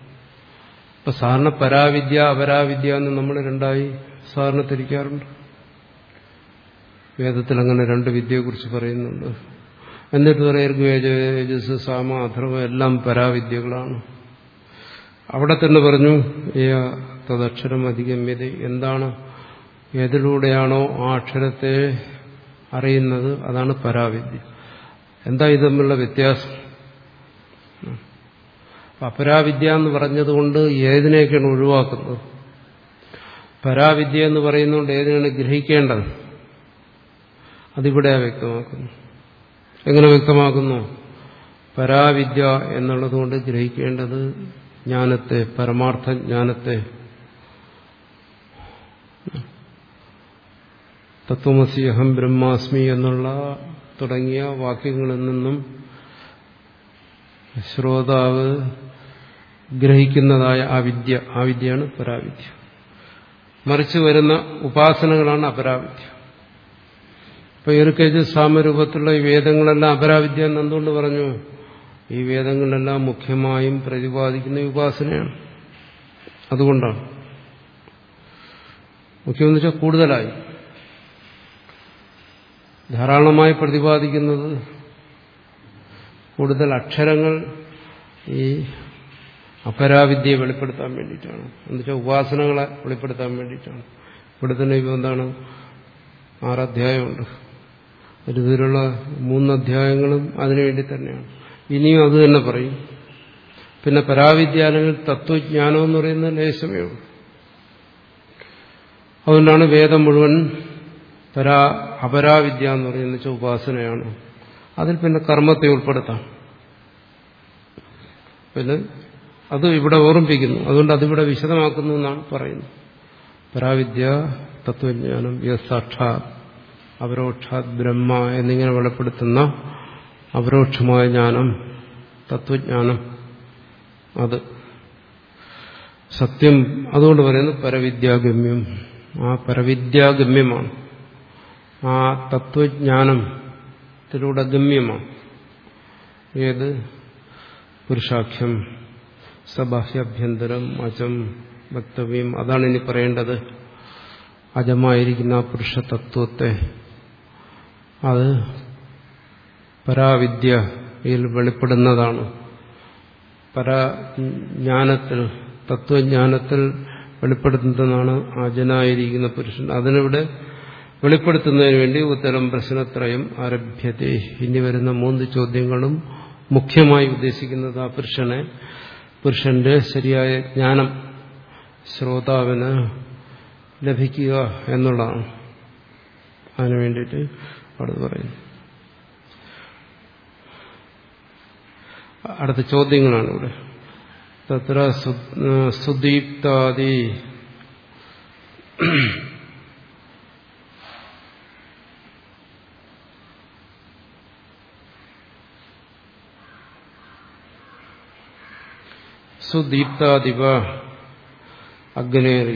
അപ്പൊ സാറിന് പരാവിദ്യ അപരാവിദ്യ എന്ന് നമ്മൾ രണ്ടായി സാറിന് തിരിക്കാറുണ്ട് വേദത്തിൽ അങ്ങനെ രണ്ട് വിദ്യയെക്കുറിച്ച് പറയുന്നുണ്ട്. എന്നിട്ട് പറയുകേജസ് സാമ അഥർവ എല്ലാം പരാവിദ്യകളാണ് അവിടെ തന്നെ പറഞ്ഞു ഏ തദക്ഷരം അധിഗമ്യത എന്താണ്? ഏതിലൂടെയാണോ ആ അക്ഷരത്തെ അറിയുന്നത് അതാണ് പരാവിദ്യ. എന്താ ഇത് തമ്മിലുള്ള വ്യത്യാസം? അപരാവിദ്യ എന്ന് പറഞ്ഞതുകൊണ്ട് ഏതിനെയൊക്കെയാണ് ഒഴിവാക്കുന്നത്? പരാവിദ്യ എന്ന് പറയുന്നതുകൊണ്ട് ഏതിനാണ് ഗ്രഹിക്കേണ്ടത്? അതിവിടെ വ്യക്തമാക്കുന്നു. എങ്ങനെ വ്യക്തമാക്കുന്നു? പരാവിദ്യ എന്നുള്ളതുകൊണ്ട് ഗ്രഹിക്കേണ്ടത് ജ്ഞാനത്തെ പരമാർത്ഥ ജ്ഞാനത്തെ. തത്വമസി അഹം ബ്രഹ്മാസ്മി എന്നുള്ള തുടങ്ങിയ വാക്യങ്ങളിൽ നിന്നും ശ്രോതാവ് ഗ്രഹിക്കുന്നതായ ആ വിദ്യ ആ വിദ്യയാണ് പരാവിദ്യ മറിച്ച് വരുന്ന ഉപാസനകളാണ് അപരാവിദ്യ. ഇപ്പൊ ഇറുക്കേജ് സാമരൂപത്തിലുള്ള ഈ വേദങ്ങളെല്ലാം അപരാവിദ്യ എന്ന് എന്തുകൊണ്ട് പറഞ്ഞു? ഈ വേദങ്ങളെല്ലാം മുഖ്യമായും പ്രതിപാദിക്കുന്ന ഉപാസനയാണ്. അതുകൊണ്ടാണ്. മുഖ്യമെന്ന് വെച്ചാൽ കൂടുതലായി. ധാരാളമായി പ്രതിപാദിക്കുന്നത് കൂടുതൽ അക്ഷരങ്ങൾ ഈ അപരാവിദ്യയെ വെളിപ്പെടുത്താൻ വേണ്ടിയിട്ടാണ്. എന്നുവെച്ചാൽ ഉപാസനകളെ വെളിപ്പെടുത്താൻ വേണ്ടിയിട്ടാണ്. ഇവിടെ തന്നെ ഇപ്പോൾ എന്താണ്? ആറധ്യായമുണ്ട്. ഒരു ഇതിലുള്ള മൂന്നധ്യായങ്ങളും അതിനുവേണ്ടി തന്നെയാണ്. ഇനിയും അത് തന്നെ പറയും. പിന്നെ പരാവിദ്യ അല്ലെങ്കിൽ തത്വജ്ഞാനം എന്ന് പറയുന്നത് ലേശമേ ഉള്ളൂ. അതുകൊണ്ടാണ് വേദം മുഴുവൻ പരാ അപരാവിദ്യ എന്ന് പറയുന്ന ഉപാസനയാണ്. അതിൽ പിന്നെ കർമ്മത്തെ ഉൾപ്പെടുത്താം. പിന്നെ അത് ഇവിടെ ഓർമ്മിപ്പിക്കുന്നു. അതുകൊണ്ട് അതിവിടെ വിശദമാക്കുന്നു എന്നാണ് പറയുന്നത്. പരാവിദ്യ തത്വജ്ഞാനം യസാക്ഷാ അപരോക്ഷാത് ബ്രഹ്മ എന്നിങ്ങനെ വെളിപ്പെടുത്തുന്ന അപരോക്ഷമായ ജ്ഞാനം തത്വജ്ഞാനം അത് സത്യം അതുകൊണ്ട് പറയുന്നത് പരവിദ്യാഗമ്യം. ആ പരവിദ്യാഗമ്യമാണ്. ആ തത്വജ്ഞാനത്തിലൂടെ ഗമ്യമാണ്. ഏത്? പുരുഷാഖ്യം സബാഹ്യാഭ്യന്തരം അജം വക്തവ്യം അതാണ് ഇനി പറയേണ്ടത്. അജമായിരിക്കുന്ന ആ പുരുഷതത്വത്തെ. അത് പരാവിദ്യയിൽ വെളിപ്പെടുന്നതാണ്. പരാജ്ഞാനത്തിൽ തത്വജ്ഞാനത്തിൽ വെളിപ്പെടുത്തുന്നതാണ് അജനായിരിക്കുന്ന പുരുഷൻ. അതിനിവിടെ വെളിപ്പെടുത്തുന്നതിന് വേണ്ടി ഉത്തരം പ്രശ്നത്രയം ആരഭ്യത്തെ. ഇനി വരുന്ന മൂന്ന് ചോദ്യങ്ങളും മുഖ്യമായി ഉദ്ദേശിക്കുന്നത് ആ പുരുഷനെ. പുരുഷന്റെ ശരിയായ ജ്ഞാനം ശ്രോതാവിന് ലഭിക്കുക എന്നുള്ളതാണ്. അതിനു വേണ്ടിയിട്ട് അവിടെ പറയുന്നു. അടുത്ത ചോദ്യങ്ങളാണ് ഇവിടെ. തത്ര സുദീപ്താദി. സുദീപ്താദിവ അഗ്നേർ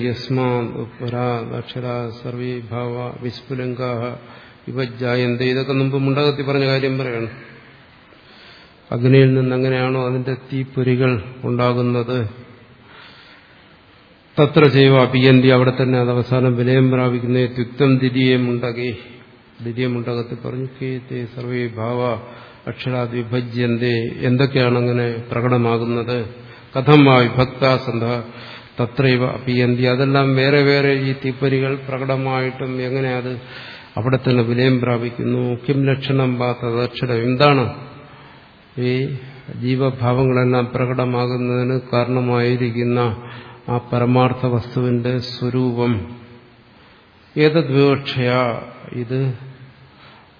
സർവേ ഭാവ വിസ്ഫുലങ്കാഹ ഇവ ജായന്ത ഇതൊക്കെ മുമ്പ് മുണ്ടകത്തി പറഞ്ഞ കാര്യം പറയണം. അഗ്നിയിൽ നിന്ന് എങ്ങനെയാണോ അതിന്റെ തീപ്പൊരികൾ ഉണ്ടാകുന്നത്? തത്ര ചെയ്വ അപിയന്തി അവിടെ തന്നെ അത് അവസാനം വിലയം പ്രാപിക്കുന്ന ത്യുക്തം ദിരിയെ മുണ്ടകത്തിൽ പറഞ്ഞു സർവേ ഭാവ അക്ഷരാത് വിഭജ്യന്തേ. എന്തൊക്കെയാണ് അങ്ങനെ പ്രകടമാകുന്നത്? കഥം ആ ഭക്താസന്ധ തത്രൈവ അപിയന്തി അതെല്ലാം വേറെ വേറെ ഈ തീപ്പരികൾ പ്രകടമായിട്ടും എങ്ങനെ അത് അവിടെ തന്നെ വിലയം പ്രാപിക്കുന്നു. കിം ലക്ഷണം തദക്ഷരം എന്താണ് ഈ ജീവഭാവങ്ങളെല്ലാം പ്രകടമാകുന്നതിന് കാരണമായിരിക്കുന്ന ആ പരമാർത്ഥ വസ്തുവിന്റെ സ്വരൂപം? ഏതദ്വിവക്ഷയ ഇത്?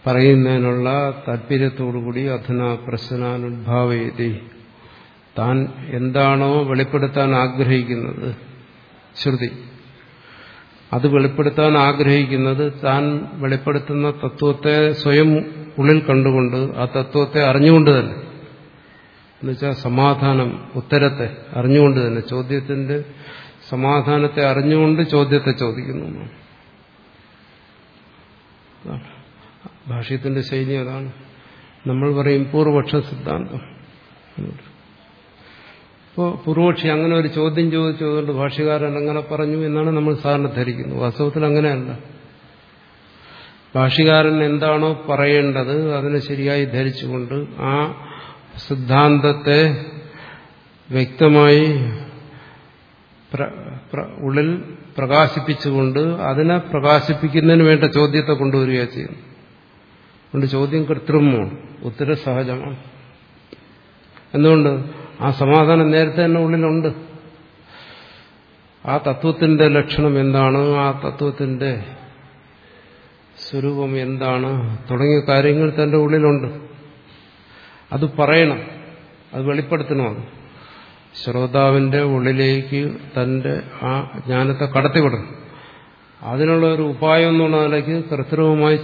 പറയുന്നതിനുള്ള താല്പര്യത്തോടുകൂടി അധന പ്രശ്നാനുദ്ഭാവേതി താൻ എന്താണോ വെളിപ്പെടുത്താൻ ആഗ്രഹിക്കുന്നത് ശ്രുതി. അത് വെളിപ്പെടുത്താൻ ആഗ്രഹിക്കുന്നത് താൻ വെളിപ്പെടുത്തുന്ന തത്വത്തെ സ്വയം ഉള്ളിൽ കണ്ടുകൊണ്ട് ആ തത്വത്തെ അറിഞ്ഞുകൊണ്ട് തന്നെ. എന്നുവെച്ചാൽ സമാധാനം ഉത്തരത്തെ അറിഞ്ഞുകൊണ്ട് തന്നെ. ചോദ്യത്തിന്റെ സമാധാനത്തെ അറിഞ്ഞുകൊണ്ട് ചോദ്യത്തെ ചോദിക്കുന്നു. ഭാഷ്യത്തിന്റെ ശൈലി അതാണ്. നമ്മൾ പറയും പൂർവപക്ഷ സിദ്ധാന്തം. ഇപ്പോൾ പൂർവക്ഷി അങ്ങനെ ഒരു ചോദ്യം ചോദിച്ചതുകൊണ്ട് ഭാഷ്യകാരൻ അങ്ങനെ പറഞ്ഞു എന്നാണ് നമ്മൾ സാധാരണ ധരിക്കുന്നത്. വാസ്തവത്തിൽ അങ്ങനെയല്ല. ഭാഷ്യകാരൻ എന്താണോ പറയേണ്ടത് അതിനെ ശരിയായി ധരിച്ചുകൊണ്ട് ആ സിദ്ധാന്തത്തെ വ്യക്തമായി ഉള്ളിൽ പ്രകാശിപ്പിച്ചുകൊണ്ട് അതിനെ പ്രകാശിപ്പിക്കുന്നതിന് വേണ്ട ചോദ്യത്തെ കൊണ്ടുവരിക ചെയ്യുന്നു അതുകൊണ്ട് ചോദ്യം കൃത്രിമമാണ് ഉത്തര സഹജമാണ് എന്തുകൊണ്ട്? ആ സമാധാനം നേരത്തെ തന്നെ ഉള്ളിലുണ്ട്. ആ തത്വത്തിന്റെ ലക്ഷണം എന്താണ്? ആ തത്വത്തിന്റെ സ്വരൂപം എന്താണ്? തുടങ്ങിയ കാര്യങ്ങൾ തന്റെ ഉള്ളിലുണ്ട്. അത് പറയണം. അത് വെളിപ്പെടുത്തണം. അത് ശ്രോതാവിന്റെ ഉള്ളിലേക്ക് തന്റെ ആ ജ്ഞാനത്തെ കടത്തിവിടണം. അതിനുള്ള ഒരു ഉപായം എന്നുള്ള നിലയ്ക്ക്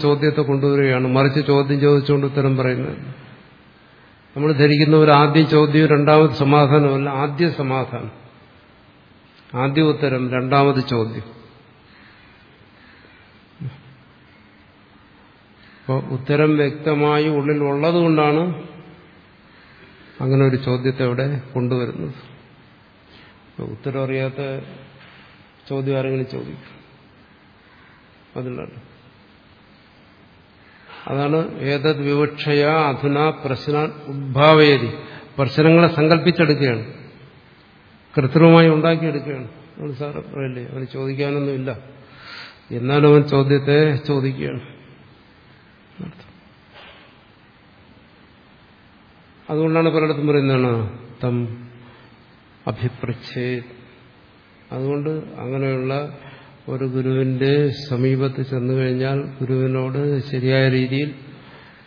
ചോദ്യത്തെ കൊണ്ടുവരികയാണ്. മറിച്ച് ചോദ്യം ചോദിച്ചുകൊണ്ട് ഉത്തരം പറയുന്നത്. നമ്മൾ ധരിക്കുന്ന ഒരു ആദ്യ ചോദ്യം രണ്ടാമത് സമാധാനമല്ല ആദ്യ സമാധാനം. ആദ്യ ഉത്തരം രണ്ടാമത് ചോദ്യം. അപ്പോൾ ഉത്തരം വ്യക്തമായി ഉള്ളിൽ ഉള്ളതുകൊണ്ടാണ് അങ്ങനെ ഒരു ചോദ്യത്തെ അവിടെ കൊണ്ടുവരുന്നത്. ഉത്തരം അറിയാത്ത ചോദ്യം ആരെങ്കിലും ചോദിക്കും. അതിലാണ്. അതാണ് ഏതത് വിവക്ഷയ അധുന പ്രശ്ന ഉദ്ഭാവേതി. പ്രശ്നങ്ങളെ സങ്കല്പിച്ചെടുക്കുകയാണ്. കൃത്രിമമായി ഉണ്ടാക്കിയെടുക്കുകയാണ്. അവൻ സാറ് പറയല്ലേ അവന് ചോദിക്കാനൊന്നുമില്ല എന്നാലും അവൻ ചോദ്യത്തെ ചോദിക്കുകയാണ്. അതുകൊണ്ടാണ് പലയിടത്തും പറയുന്നതാണ് തം അഭിപ്രച്ഛേ അതുകൊണ്ട് അങ്ങനെയുള്ള ഒരു ഗുരുവിന്റെ സമീപത്ത് ചെന്നു കഴിഞ്ഞാൽ ഗുരുവിനോട് ശരിയായ രീതിയിൽ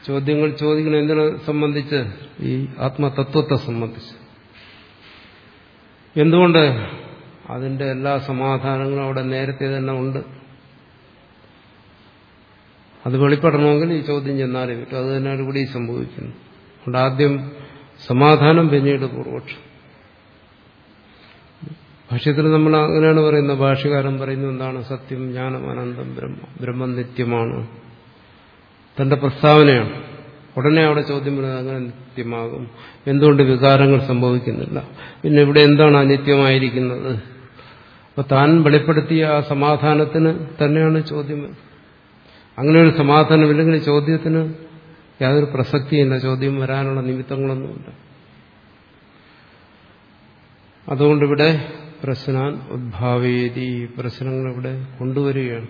ചോദ്യങ്ങൾ ചോദിക്കണം എന്തിനെ സംബന്ധിച്ച്? ഈ ആത്മതത്വത്തെ സംബന്ധിച്ച്. എന്തുകൊണ്ട്? അതിന്റെ എല്ലാ സമാധാനങ്ങളും അവിടെ നേരത്തെ തന്നെ ഉണ്ട്. അത് വെളിപ്പെടണമെങ്കിൽ ഈ ചോദ്യം ചെന്നാലേ പറ്റും. അത് ഒരുപടി ഈ സംഭവിക്കുന്നു. അതുകൊണ്ട് ആദ്യം സമാധാനം പിന്നീട് പൂർവക്ഷം ഭാഷ്യത്തിൽ നമ്മൾ അങ്ങനെയാണ് പറയുന്നത്. ഭാഷ്യകാരൻ പറയുന്നത് എന്താണ്? സത്യം ജ്ഞാനം അനന്തം ബ്രഹ്മം. നിത്യമാണ്. തന്റെ പ്രസ്താവനയാണ്. ഉടനെ അവിടെ ചോദ്യം വരുന്നത് അങ്ങനെ നിത്യമാകും. എന്തുകൊണ്ട് വികാരങ്ങൾ സംഭവിക്കുന്നില്ല? പിന്നെ ഇവിടെ എന്താണ് അനിത്യമായിരിക്കുന്നത്? അപ്പൊ താൻ വെളിപ്പെടുത്തിയ ആ സമാധാനത്തിന് തന്നെയാണ് ചോദ്യം അങ്ങനെ ഒരു സമാധാനമില്ലെങ്കിൽ ചോദ്യത്തിന് യാതൊരു പ്രസക്തിയില്ല. ചോദ്യം വരാനുള്ള നിമിത്തങ്ങളൊന്നുമില്ല. അതുകൊണ്ടിവിടെ പ്രശ്നാൻ ഉദ്ഭാവേതി പ്രശ്നങ്ങൾ ഇവിടെ കൊണ്ടുവരികയാണ്.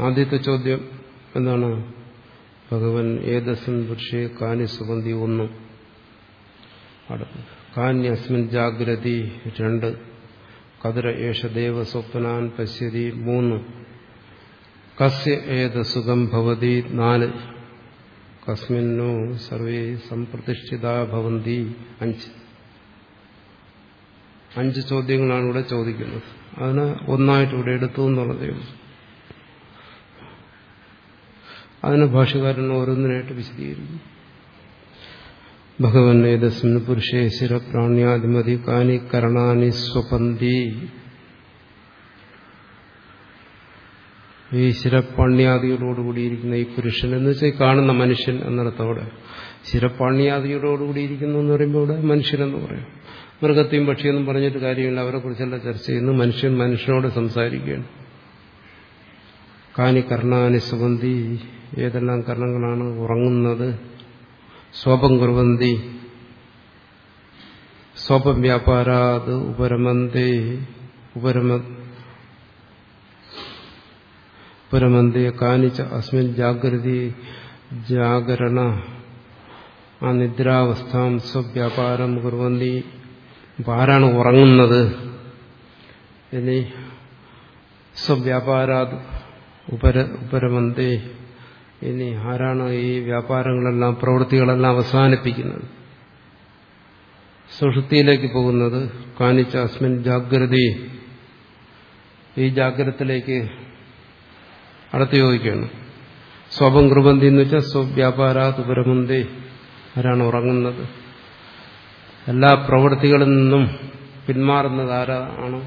ആദ്യത്തെ ചോദ്യം എന്താണ്? ഭഗവൻ ഏതസ്മിൻ പുരുഷേ കാനി സുഗന്ധി ഒന്ന്. കാന്യസ്മിൻ ജാഗ്രതി രണ്ട്. കതിര ഏഷ ദേവ സ്വപ്നാൻ പശ്യതി മൂന്ന്. കസ്യ ഏത സുഖം ഭവതി നാല്. കസ്മിന്നോ സർവേ സംപ്രതിഷ്ഠിതാഭവന്തി അഞ്ച് അഞ്ച് ചോദ്യങ്ങളാണ് ഇവിടെ ചോദിക്കുന്നത്. അതിന് ഒന്നായിട്ട് ഇവിടെ എടുത്തു എന്നുള്ളതേ ഉള്ളൂ. അതിന് ഭാഷകാരൻ ഓരോന്നിനായിട്ട് വിശദീകരിക്കും ഭഗവൻ പുരുഷേ പുരുഷേശ്വര പ്രാണ്യാധിമതി കാനി കരണാനി സ്വപന്തി ഈ ശിരപ്പാണ്യാദികളോടുകൂടിയിരിക്കുന്ന ഈ പുരുഷൻ എന്ന് വെച്ചാൽ കാണുന്ന മനുഷ്യൻ എന്നിടത്തോടെ ശിരപ്പാണ്യാദികളോടുകൂടിയിരിക്കുന്നു എന്ന് പറയുമ്പോൾ ഇവിടെ മനുഷ്യനെന്ന് പറയും. മൃഗത്തെയും പക്ഷിയെന്നും പറഞ്ഞിട്ട് കാര്യമില്ല. അവരെ കുറിച്ചല്ല ചർച്ച ചെയ്യുന്നു മനുഷ്യൻ മനുഷ്യനോട് സംസാരിക്കുകയാണ്. കാനി കർണാനി സുഗന്ധി ഏതെല്ലാം കർണങ്ങളാണ് ഉറങ്ങുന്നത്? സ്വപം കുറുവന്തി സ്വപം വ്യാപാരാത് ഉപരമന്തേ ഉപരമ പുരമന്തേ കാനിച്ച അസ്മിൻ ജാഗ്രതി ജാഗരണ ആ നിദ്രാവസ്ഥാം സ്വവ്യാപാരം കുറുവന്തി ആരാണ് ഉറങ്ങുന്നത്. ഇനി സ്വവ്യാപാരാത് ഉപര ഉപരമന്തി ഇനി ആരാണ് ഈ വ്യാപാരങ്ങളെല്ലാം പ്രവൃത്തികളെല്ലാം അവസാനിപ്പിക്കുന്നത്? സുഷുതിയിലേക്ക് പോകുന്നത് കാണിച്ച അസ്മിൻ ജാഗ്രതി. ഈ ജാഗ്രതത്തിലേക്ക് അടുത്ത് ചോദിക്കുകയാണ്. സ്വപം കൃപന്തി എന്ന് വെച്ചാൽ സ്വവ്യാപാരാത് ഉപരമന്തേ ആരാണ് ഉറങ്ങുന്നത്? എല്ലാ പ്രവൃത്തികളിൽ നിന്നും പിന്മാറുന്നത് ആരാണ്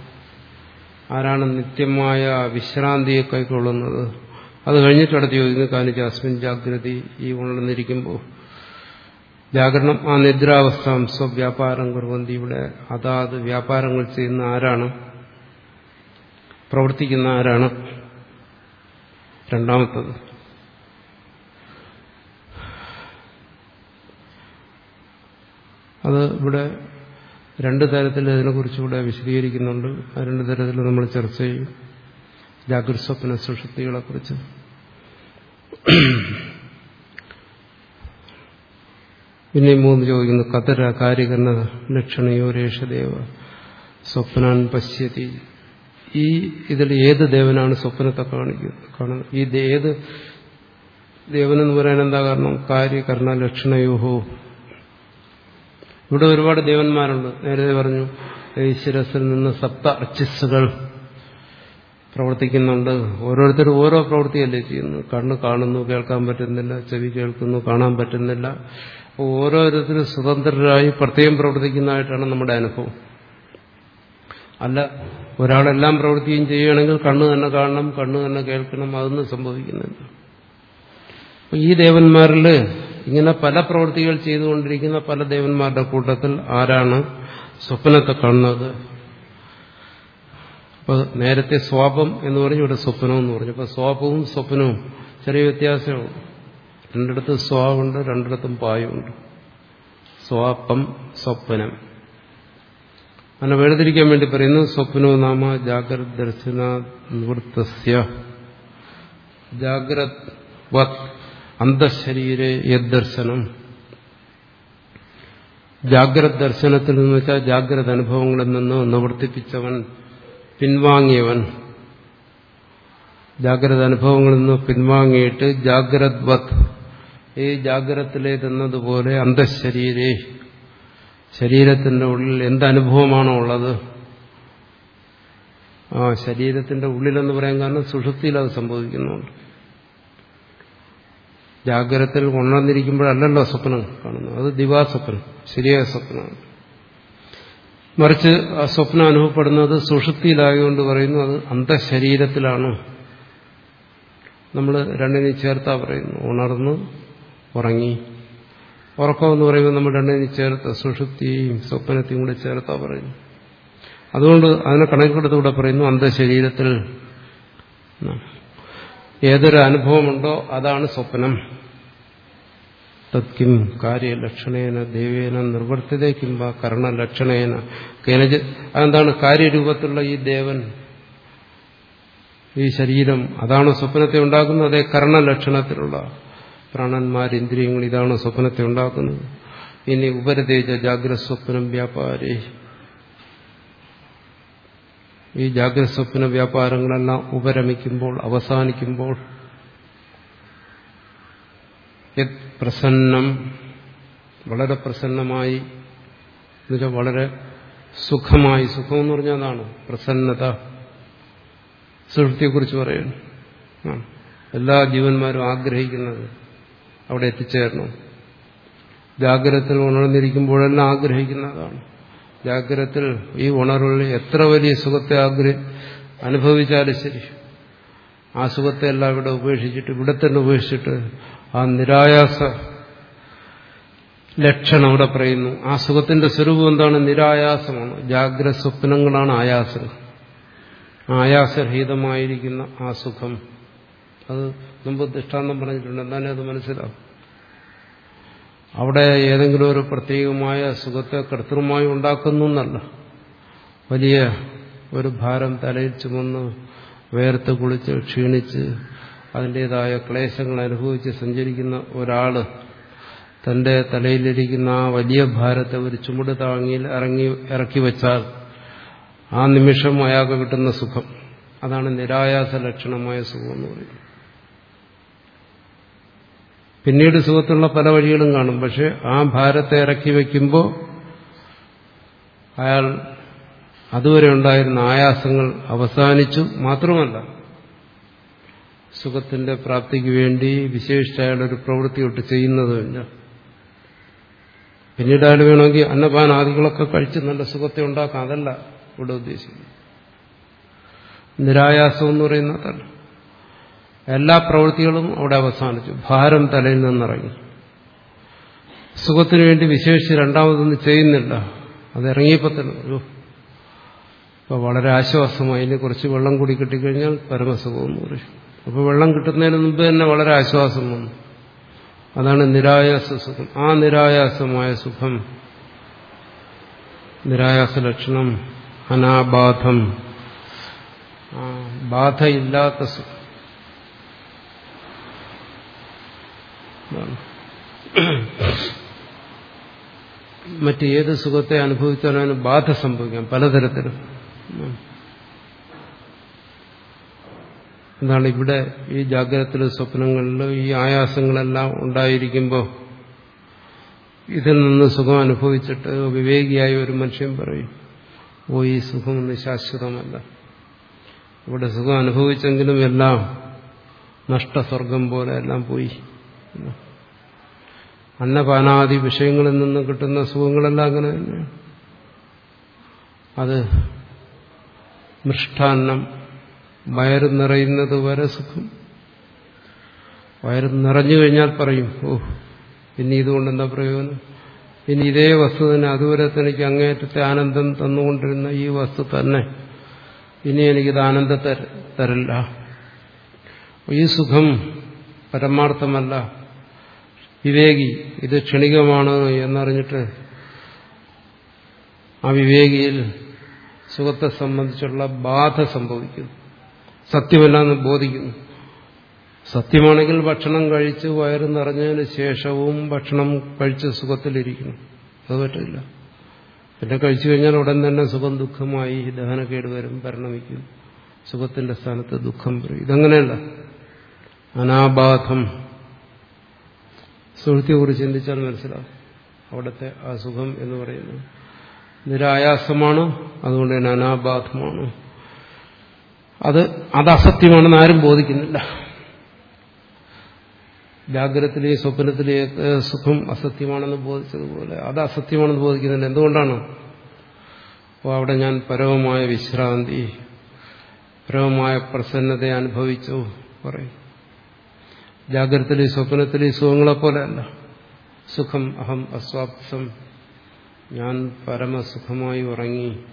ആരാണ് നിത്യമായ വിശ്രാന്തിയെ കൈക്കൊള്ളുന്നത്? അത് കഴിഞ്ഞിട്ട് അടുത്ത് ചോദിക്കുന്നത് കാണിച്ച അസ്മിൻ ജാഗ്രതി ഈ ഉണർന്നിരിക്കുമ്പോൾ. ജാഗരണം ആ നിദ്രാവസ്ഥ സ്വവ്യാപാരം കുറുവന്തി ഇവിടെ അതാത് വ്യാപാരങ്ങൾ ചെയ്യുന്ന ആരാണ്? പ്രവർത്തിക്കുന്ന ആരാണ്? രണ്ടാമത്തത്. അത് ഇവിടെ രണ്ട് തരത്തിൽ ഇതിനെക്കുറിച്ചുകൂടെ വിശദീകരിക്കുന്നുണ്ട്. ആ രണ്ട് തരത്തിൽ നമ്മൾ ചർച്ച ചെയ്യും. ജാഗ്രത സ്വപ്ന സുഷുപ്തികളെ കുറിച്ച്. പിന്നെ മൂന്ന് ചോദിക്കുന്നു. കതര കാര്യകരണ ലക്ഷണയോ രേഷദേവ സ്വപ്നാൻ പശ്യതി. ഈ ഇതിൽ ഏത് ദേവനാണ് സ്വപ്നത്തെ കാണിക്കുന്നത് കാണുന്നത്? ഈ ഏത് ദേവനെന്ന് പറയാൻ എന്താ കാരണം? കാര്യ കർണ ലക്ഷണയോഹോ ഇവിടെ ഒരുപാട് ദേവന്മാരുണ്ട്. നേരത്തെ പറഞ്ഞു ഈ ശിരസിൽ നിന്ന് സപ്ത അർച്ചിസ്സുകൾ പ്രവർത്തിക്കുന്നുണ്ട്. ഓരോരുത്തരും ഓരോ പ്രവൃത്തിയല്ലേ ചെയ്യുന്നു കണ്ണ് കാണുന്നു കേൾക്കാൻ പറ്റുന്നില്ല ചെവി കേൾക്കുന്നു കാണാൻ പറ്റുന്നില്ല. ഓരോരുത്തരും സ്വതന്ത്രരായി പ്രത്യേകം പ്രവർത്തിക്കുന്നതായിട്ടാണ് നമ്മുടെ അനുഭവം. അല്ല ഒരാളെല്ലാം പ്രവൃത്തിയും ചെയ്യുകയാണെങ്കിൽ കണ്ണ് തന്നെ കാണണം കണ്ണ് തന്നെ കേൾക്കണം അതൊന്നും സംഭവിക്കുന്നില്ല. ഈ ദേവന്മാരിൽ ഇങ്ങനെ പല പ്രവൃത്തികൾ ചെയ്തുകൊണ്ടിരിക്കുന്ന പല ദേവന്മാരുടെ കൂട്ടത്തിൽ ആരാണ് സ്വപ്നത്തെ കാണുന്നത്? അപ്പൊ നേരത്തെ സ്വാപം എന്ന് പറഞ്ഞു ഇവിടെ സ്വപ്നം എന്ന് പറഞ്ഞു. അപ്പൊ സ്വാപവും സ്വപ്നവും ചെറിയ വ്യത്യാസമാണ്. രണ്ടിടത്ത് സ്വാവുണ്ട് രണ്ടിടത്തും പായുണ്ട്. സ്വാപം സ്വപ്നം. അങ്ങനെ വേർതിരിക്കാൻ വേണ്ടി പറയുന്നു സ്വപ്നോ നാമ ജാഗ്രത് ദർശന നിവൃത്തസ്യ. ജാഗ്രത് വത് അന്തശരീരെ യദ്ദർശനം. ജാഗ്രത് ദർശനത്തിൽ നിന്ന് വെച്ചാൽ ജാഗ്രത അനുഭവങ്ങളിൽ നിന്ന് നിവർത്തിപ്പിച്ചവൻ പിൻവാങ്ങിയവൻ. ജാഗ്രത അനുഭവങ്ങളിൽ നിന്ന് പിൻവാങ്ങിയിട്ട് ജാഗ്രത്വത്. ഈ ജാഗ്രതത്തിലേതെന്നതുപോലെ അന്തശരീരേ ശരീരത്തിന്റെ ഉള്ളിൽ എന്തനുഭവമാണോ ഉള്ളത്? ആ ശരീരത്തിന്റെ ഉള്ളിലെന്ന് പറയാൻ കാരണം സുഷുപ്തിയിൽ അത് സംഭവിക്കുന്നുണ്ട്. ജാഗ്രതത്തിൽ ഉണർന്നിരിക്കുമ്പോഴല്ലല്ലോ സ്വപ്നം കാണുന്നത്. അത് ദിവാസ്വപ്നം ശരിയായ സ്വപ്നമാണ്. മറിച്ച് ആ സ്വപ്നം അനുഭവപ്പെടുന്നത് സുഷുപ്തിയിലായതുകൊണ്ട് പറയുന്നു അത് അന്തശരീരത്തിലാണ് നമ്മൾ രണ്ടിനെയും ചേർത്താ പറയുന്നു ഉണർന്ന് ഉറങ്ങി ഉറക്കം എന്ന് പറയുമ്പോൾ നമ്മൾ രണ്ടിനെയും ചേർത്ത് സുഷുപ്തിയും സ്വപ്നത്തെയും കൂടെ ചേർത്താ പറയുന്നു. അതുകൊണ്ട് അതിനെ കണക്കെടുത്തുകൂടെ പറയുന്നു അന്തശരീരത്തിൽ ഏതൊരു അനുഭവമുണ്ടോ അതാണ് സ്വപ്നം. തത്കിം കാര്യലക്ഷണേന ദേവേന നിർവർത്തിതേ കിംബ കർണലക്ഷണേന കേനജ അതെന്താണ്? കാര്യരൂപത്തിലുള്ള ഈ ദേവൻ ഈ ശരീരം അതാണ് സ്വപ്നത്തെ ഉണ്ടാക്കുന്നത് അതേ കർണലക്ഷണത്തിലുള്ള പ്രാണന്മാർ ഇന്ദ്രിയങ്ങൾ ഇതാണ് സ്വപ്നത്തെ ഉണ്ടാക്കുന്നത്. ഇനി ഉപരതേജ ജാഗ്രത സ്വപ്നം വ്യാപാരേ. ഈ ജാഗ്രത സ്വപ്ന വ്യാപാരങ്ങളെല്ലാം ഉപരമിക്കുമ്പോൾ അവസാനിക്കുമ്പോൾ പ്രസന്നം വളരെ പ്രസന്നമായി എന്നുവെച്ചാൽ വളരെ സുഖമായി സുഖം എന്ന് പറഞ്ഞാൽ അതാണ് പ്രസന്നത. സുഹൃത്തിയെക്കുറിച്ച് പറയുന്നു എല്ലാ ജീവന്മാരും ആഗ്രഹിക്കുന്നത് അവിടെ എത്തിച്ചേരണം ജാഗ്രതത്തിൽ ഉണർന്നിരിക്കുമ്പോഴെല്ലാം ആഗ്രഹിക്കുന്നതാണ്. ജാഗ്രതത്തിൽ ഈ ഉണർവിൽ എത്ര വലിയ സുഖത്തെ ആഗ്രഹി അനുഭവിച്ചാലും ശരി. ആ സുഖത്തെ എല്ലാം ഇവിടെ ഉപേക്ഷിച്ചിട്ട് ഇവിടെ തന്നെ ഉപേക്ഷിച്ചിട്ട് ആ നിരായാസ ലക്ഷണം അവിടെ പറയുന്നു. ആ സുഖത്തിന്റെ സ്വരൂപം എന്താണ്? നിരായാസമാണ്. ജാഗ്രത സ്വപ്നങ്ങളാണ് ആയാസങ്ങൾ ആയാസരഹിതമായിരിക്കുന്ന ആ സുഖം. അത് മുമ്പ് ദൃഷ്ടാന്തം പറഞ്ഞിട്ടുണ്ട്. എന്നാലേ അത് മനസ്സിലാവും. അവിടെ ഏതെങ്കിലും ഒരു പ്രത്യേകമായ സുഖത്തെ കർത്തൃമായി ഉണ്ടാക്കുന്നു എന്നല്ല. വലിയ ഒരു ഭാരം തലയിൽ ചുമന്ന് വേർത്ത് കുളിച്ച് ക്ഷീണിച്ച് അതിന്റെതായ ക്ലേശങ്ങൾ അനുഭവിച്ച് സഞ്ചരിക്കുന്ന ഒരാൾ തന്റെ തലയിലിരിക്കുന്ന ആ വലിയ ഭാരത്തെ ഒരു ചുമട് താങ്ങിയിൽ ഇറങ്ങി ഇറക്കി വെച്ചാൽ ആ നിമിഷം അയാൾക്ക് കിട്ടുന്ന സുഖം. അതാണ് നിരായാസ ലക്ഷണമായ സുഖം എന്ന് പറയുന്നത്. പിന്നീട് സുഖത്തുള്ള പല വഴികളും കാണും. പക്ഷെ ആ ഭാരത്തെ ഇറക്കി വയ്ക്കുമ്പോൾ അയാൾ അതുവരെ ഉണ്ടായിരുന്ന ആയാസങ്ങൾ അവസാനിച്ചു. മാത്രമല്ല സുഖത്തിന്റെ പ്രാപ്തിക്ക് വേണ്ടി വിശേഷിച്ച് അയാളൊരു പ്രവൃത്തി തൊട്ട് ചെയ്യുന്നതുമില്ല പിന്നീട് അയാൾ വേണമെങ്കിൽ അന്നപാനാദികളൊക്കെ കഴിച്ച് നല്ല സുഖത്തെ ഉണ്ടാക്കാം. അതല്ല ഇവിടെ ഉദ്ദേശിക്കുന്നത്. നിരായാസം എന്ന് പറയുന്നതല്ല എല്ലാ പ്രവൃത്തികളും അവിടെ അവസാനിച്ചു. ഭാരം തലയിൽ നിന്നിറങ്ങി. സുഖത്തിനു വേണ്ടി വിശേഷിച്ച് രണ്ടാമതൊന്നും ചെയ്യുന്നില്ല. അത് ഇറങ്ങിയപ്പോൾ തന്നെ വളരെ ആശ്വാസമായി. ഇനി കുറച്ച് വെള്ളം കൂടി കിട്ടിക്കഴിഞ്ഞാൽ പരമസുഖം എന്ന് പറയും അപ്പോൾ വെള്ളം കിട്ടുന്നതിന് മുമ്പ് തന്നെ വളരെ ആശ്വാസം വന്നു. അതാണ് നിരായാസ സുഖം. ആ നിരായാസമായ സുഖം നിരായാസ ലക്ഷണം അനാബാധം ബാധയില്ലാത്ത സുഖം. മറ്റേത് സുഖത്തെ അനുഭവിച്ചാലും അതിന് ബാധ സംഭവിക്കാം പലതരത്തിലും. എന്താണ് ഇവിടെ ഈ ജാഗ്രതത്തിലും സ്വപ്നങ്ങളിലും ഈ ആയാസങ്ങളെല്ലാം ഉണ്ടായിരിക്കുമ്പോൾ ഇതിൽ നിന്ന് സുഖം അനുഭവിച്ചിട്ട് വിവേകിയായ ഒരു മനുഷ്യൻ പറയും ഓ ഈ സുഖമൊന്നും ശാശ്വതമല്ല ഇവിടെ സുഖം അനുഭവിച്ചെങ്കിലും എല്ലാം നഷ്ടസ്വർഗം പോലെ എല്ലാം പോയി. അന്നപാനാദി വിഷയങ്ങളിൽ നിന്ന് കിട്ടുന്ന സുഖങ്ങളെല്ലാം അങ്ങനെ തന്നെയാണ് അത് മൃഷ്ടാന്നം വയറ് നിറയുന്നത് വരെ സുഖം. വയറ് നിറഞ്ഞു കഴിഞ്ഞാൽ പറയും ഓ ഇനി ഇതുകൊണ്ട് എന്താ പ്രയോജനം? ഇനി ഇതേ വസ്തു തന്നെ അതുവരെ തനിക്ക് അങ്ങേറ്റത്തെ ആനന്ദം തന്നുകൊണ്ടിരുന്ന ഈ വസ്തു തന്നെ. ഇനി എനിക്കിത് ആനന്ദ തരില്ല. ഈ സുഖം പരമാർത്ഥമല്ല. വിവേകി. ഇത് ക്ഷണികമാണ് എന്നറിഞ്ഞിട്ട് ആ വിവേകിയിൽ സുഖത്തെ സംബന്ധിച്ചുള്ള ബാധ സംഭവിക്കുന്നു. സത്യമല്ലെന്ന് ബോധിക്കുന്നു. സത്യമാണെങ്കിൽ ഭക്ഷണം കഴിച്ച് വയറ് നിറഞ്ഞതിന് ശേഷവും ഭക്ഷണം കഴിച്ച് സുഖത്തിലിരിക്കുന്നു. അത് പറ്റില്ല. പിന്നെ കഴിച്ചു കഴിഞ്ഞാൽ ഉടൻ തന്നെ സുഖം ദുഃഖമായി ദഹനക്കേട് വരും പരിണമിക്കും. സുഖത്തിന്റെ സ്ഥാനത്ത് ദുഃഖം വരും. ഇതങ്ങനെയല്ല. അനാബാധം സുഹൃത്തിയെക്കുറിച്ച് ചിന്തിച്ചാൽ മനസ്സിലാവും. അവിടുത്തെ ആ സുഖം എന്ന് പറയുന്നത് നിരായാസമാണ് അതുകൊണ്ട് തന്നെ അനാബാധമാണ്. അത് അത് അസത്യമാണെന്ന് ആരും ബോധിക്കുന്നില്ല. ജാഗ്രതത്തിലെയും സ്വപ്നത്തിലെയൊക്കെ സുഖം അസത്യമാണെന്ന് ബോധിച്ചതുപോലെ അത് അസത്യമാണെന്ന് ബോധിക്കുന്നില്ല. എന്തുകൊണ്ടാണ്? അപ്പോൾ അവിടെ ഞാൻ പരമമായ വിശ്രാന്തി പരമമായ പ്രസന്നത അനുഭവിച്ചു പറയും. ജാഗ്രതത്തിലെയും സ്വപ്നത്തിലെയും സുഖങ്ങളെപ്പോലെയല്ല. സുഖം അഹം അസ്വാപ്സം ഞാൻ പരമസുഖമായി ഉറങ്ങി.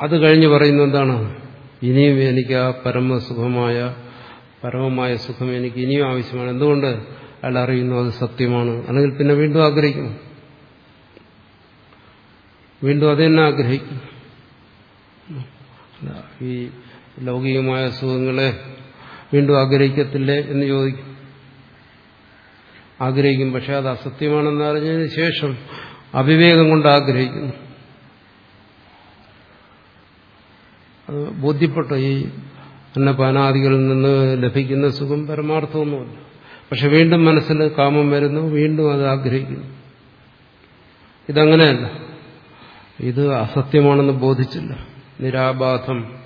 അത് കഴിഞ്ഞ് പറയുന്ന എന്താണ്? ഇനിയും എനിക്ക് ആ പരമസുഖമായ പരമമായ സുഖം എനിക്ക് ഇനിയും ആവശ്യമാണ്. എന്തുകൊണ്ട്? അയാൾ അറിയുന്നു അത് സത്യമാണ്. അല്ലെങ്കിൽ പിന്നെ വീണ്ടും ആഗ്രഹിക്കുന്നു വീണ്ടും അത് തന്നെ ആഗ്രഹിക്കും. ഈ ലൗകികമായ സുഖങ്ങളെ വീണ്ടും ആഗ്രഹിക്കത്തില്ലേ എന്ന് ചോദിക്കും. ആഗ്രഹിക്കും പക്ഷെ അത് അസത്യമാണെന്ന് അറിഞ്ഞതിന് ശേഷം അവിവേകം കൊണ്ട് ആഗ്രഹിക്കുന്നു. അത് ബോധ്യപ്പെട്ടു. ഈ അന്നപാനാദികളിൽ നിന്ന് ലഭിക്കുന്ന സുഖം പരമാർത്ഥമൊന്നുമല്ല. പക്ഷെ വീണ്ടും മനസ്സിൽ കാമം വരുന്നു വീണ്ടും അത് ആഗ്രഹിക്കുന്നു. ഇതങ്ങനെയല്ല. ഇത് അസത്യമാണെന്ന് ബോധിച്ചില്ല. നിരാബാധം.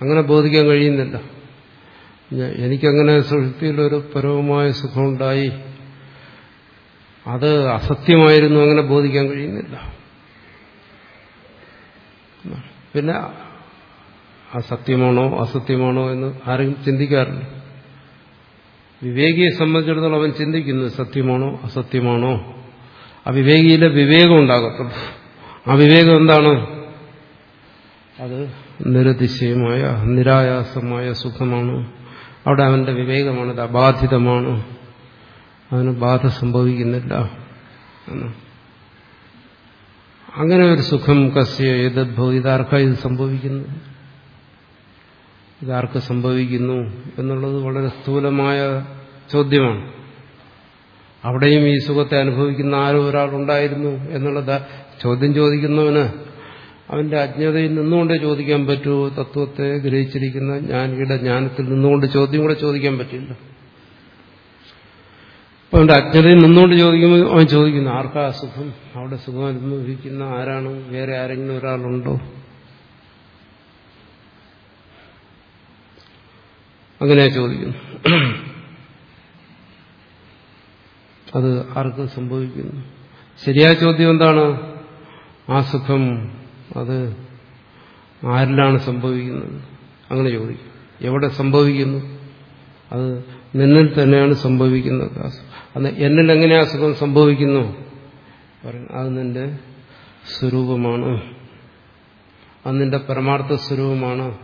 അങ്ങനെ ബോധിക്കാൻ കഴിയുന്നില്ല. എനിക്കങ്ങനെ സൃഷ്ടിയിലൊരു പരവുമായ സുഖമുണ്ടായി. അത് അസത്യമായിരുന്നു അങ്ങനെ ബോധിക്കാൻ കഴിയുന്നില്ല. പിന്നെ അസത്യമാണോ അസത്യമാണോ എന്ന് ആരെങ്കിലും ചിന്തിക്കാറില്ല. വിവേകിയെ സംബന്ധിച്ചിടത്തോളം അവൻ ചിന്തിക്കുന്നു സത്യമാണോ അസത്യമാണോ? ആ വിവേകിയിലെ വിവേകം ഉണ്ടാകത്തുള്ളൂ. ആ വിവേകം എന്താണ്? അത് നിരതിശയമായ നിരായാസമായ സുഖമാണ്. അവിടെ അവന്റെ വിവേകമാണ് അത് അബാധിതമാണ്. അവന് ബാധ സംഭവിക്കുന്നില്ല അങ്ങനെ ഒരു സുഖം കസ്യ ഏതദ്ഭവ ഇതാർക്കാ ഇത് സംഭവിക്കുന്നത്? ഇതാർക്ക് സംഭവിക്കുന്നു എന്നുള്ളത് വളരെ സ്ഥൂലമായ ചോദ്യമാണ്. അവിടെയും ഈ സുഖത്തെ അനുഭവിക്കുന്ന ആരോ ഒരാളുണ്ടായിരുന്നു എന്നുള്ളത് ചോദ്യം ചോദിക്കുന്നവന് അവന്റെ അജ്ഞതയിൽ നിന്നുകൊണ്ട് ചോദിക്കാൻ പറ്റുമോ തത്വത്തെ ഗ്രഹിച്ചിരിക്കുന്ന ജ്ഞാനിയുടെ ജ്ഞാനത്തിൽ നിന്നുകൊണ്ട് ചോദ്യം കൂടെ ചോദിക്കാൻ പറ്റില്ല. അപ്പൊ അവന്റെ അജ്ഞതയിൽ നിന്നുകൊണ്ട് ചോദിക്കുമ്പോൾ അവൻ ചോദിക്കുന്നു ആർക്കാ സുഖം? അവിടെ സുഖം അനുഭവിക്കുന്ന ആരാണ്? വേറെ ആരെങ്കിലും ഒരാളുണ്ടോ? അങ്ങനെ ചോദിക്കുന്നു. അത് ആർക്ക് സംഭവിക്കുന്നു. ശരിയായ ചോദ്യം എന്താണ്? ആ സുഖം അത് ആരിലാണ് സംഭവിക്കുന്നത്? അങ്ങനെ ചോദിക്കും. എവിടെ സംഭവിക്കുന്നു? അത് നിന്നിൽ തന്നെയാണ് സംഭവിക്കുന്നത്. അന്ന് എന്നിൽ എങ്ങനെയാ അസുഖം സംഭവിക്കുന്നു? അത് നിന്റെ സ്വരൂപമാണ്. അത് നിന്റെ പരമാർത്ഥ സ്വരൂപമാണ്.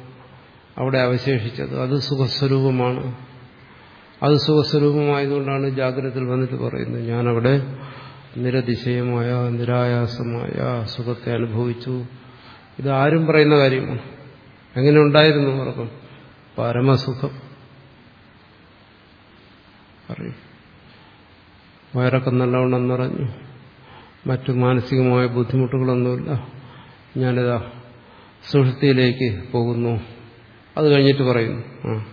അവിടെ അവശേഷിച്ചത്. അത് സുഖസ്വരൂപമാണ്. അത് സുഖസ്വരൂപമായതുകൊണ്ടാണ് ജാഗ്രതയിൽ വന്നിട്ട് പറയുന്നത് ഞാനവിടെ നിരതിശയമായ നിരായാസമായ സുഖത്തെ അനുഭവിച്ചു. ഇത് ആരും പറയുന്ന കാര്യമാണ് എങ്ങനെ ഉണ്ടായിരുന്നു ഉറക്കം? പരമസുഖം. പറയും. വയറൊക്കെ നല്ലവണ്ണം നിറഞ്ഞു. മറ്റു മാനസികമായ ബുദ്ധിമുട്ടുകളൊന്നുമില്ല. ഞാനിതാ സുഷൃത്തിയിലേക്ക് പോകുന്നു. അത് കഴിഞ്ഞിട്ട് പറയുന്നു. ആ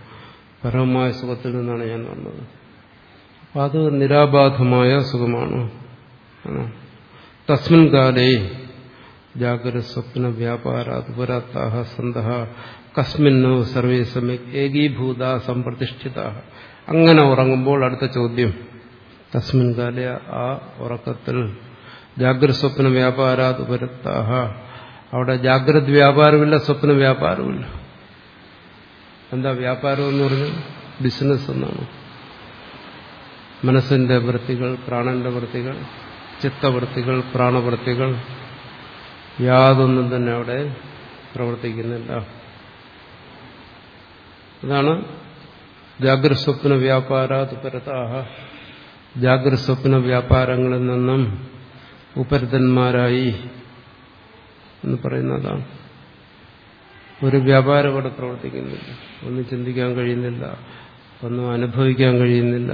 പരമമായ സുഖത്തിൽ നിന്നാണ് ഞാൻ വന്നത്. അപ്പം അത് നിരാബാധമായ സുഖമാണ്. തസ്മിൻ കാലേ ജാഗ്ര സ്വപ്ന വ്യാപാരാതുപരാത്താഹ സന്ത കസ്മിന്നോ സർവേ സമയ ഏകീഭൂത സമ്പ്രതിഷ്ഠിത അങ്ങനെ ഉറങ്ങുമ്പോൾ അടുത്ത ചോദ്യം. തസ്മിൻ കാലേ ആ ഉറക്കത്തിൽ ജാഗ്രത സ്വപ്ന വ്യാപാരാതുപരത്താഹ അവിടെ ജാഗ്രത വ്യാപാരമില്ല സ്വപ്ന വ്യാപാരമില്ല. എന്താ വ്യാപാരം എന്ന് പറഞ്ഞാൽ? ബിസിനസ് എന്നാണ്. മനസ്സിന്റെ വൃത്തികൾ പ്രാണന്റെ വൃത്തികൾ ചിത്തവൃത്തികൾ പ്രാണവൃത്തികൾ യാതൊന്നും തന്നെ അവിടെ പ്രവർത്തിക്കുന്നില്ല. അതാണ് ജാഗ്രസ്വപ്ന വ്യാപാരാതുപരതാഹ ജാഗ്രസ്വപ്ന വ്യാപാരങ്ങളിൽ നിന്നും ഉപരിതന്മാരായി എന്ന് പറയുന്നതാണ്. ഒരു വ്യാപാരം അവിടെ പ്രവർത്തിക്കുന്നില്ല. ഒന്നും ചിന്തിക്കാൻ കഴിയുന്നില്ല. ഒന്നും അനുഭവിക്കാൻ കഴിയുന്നില്ല.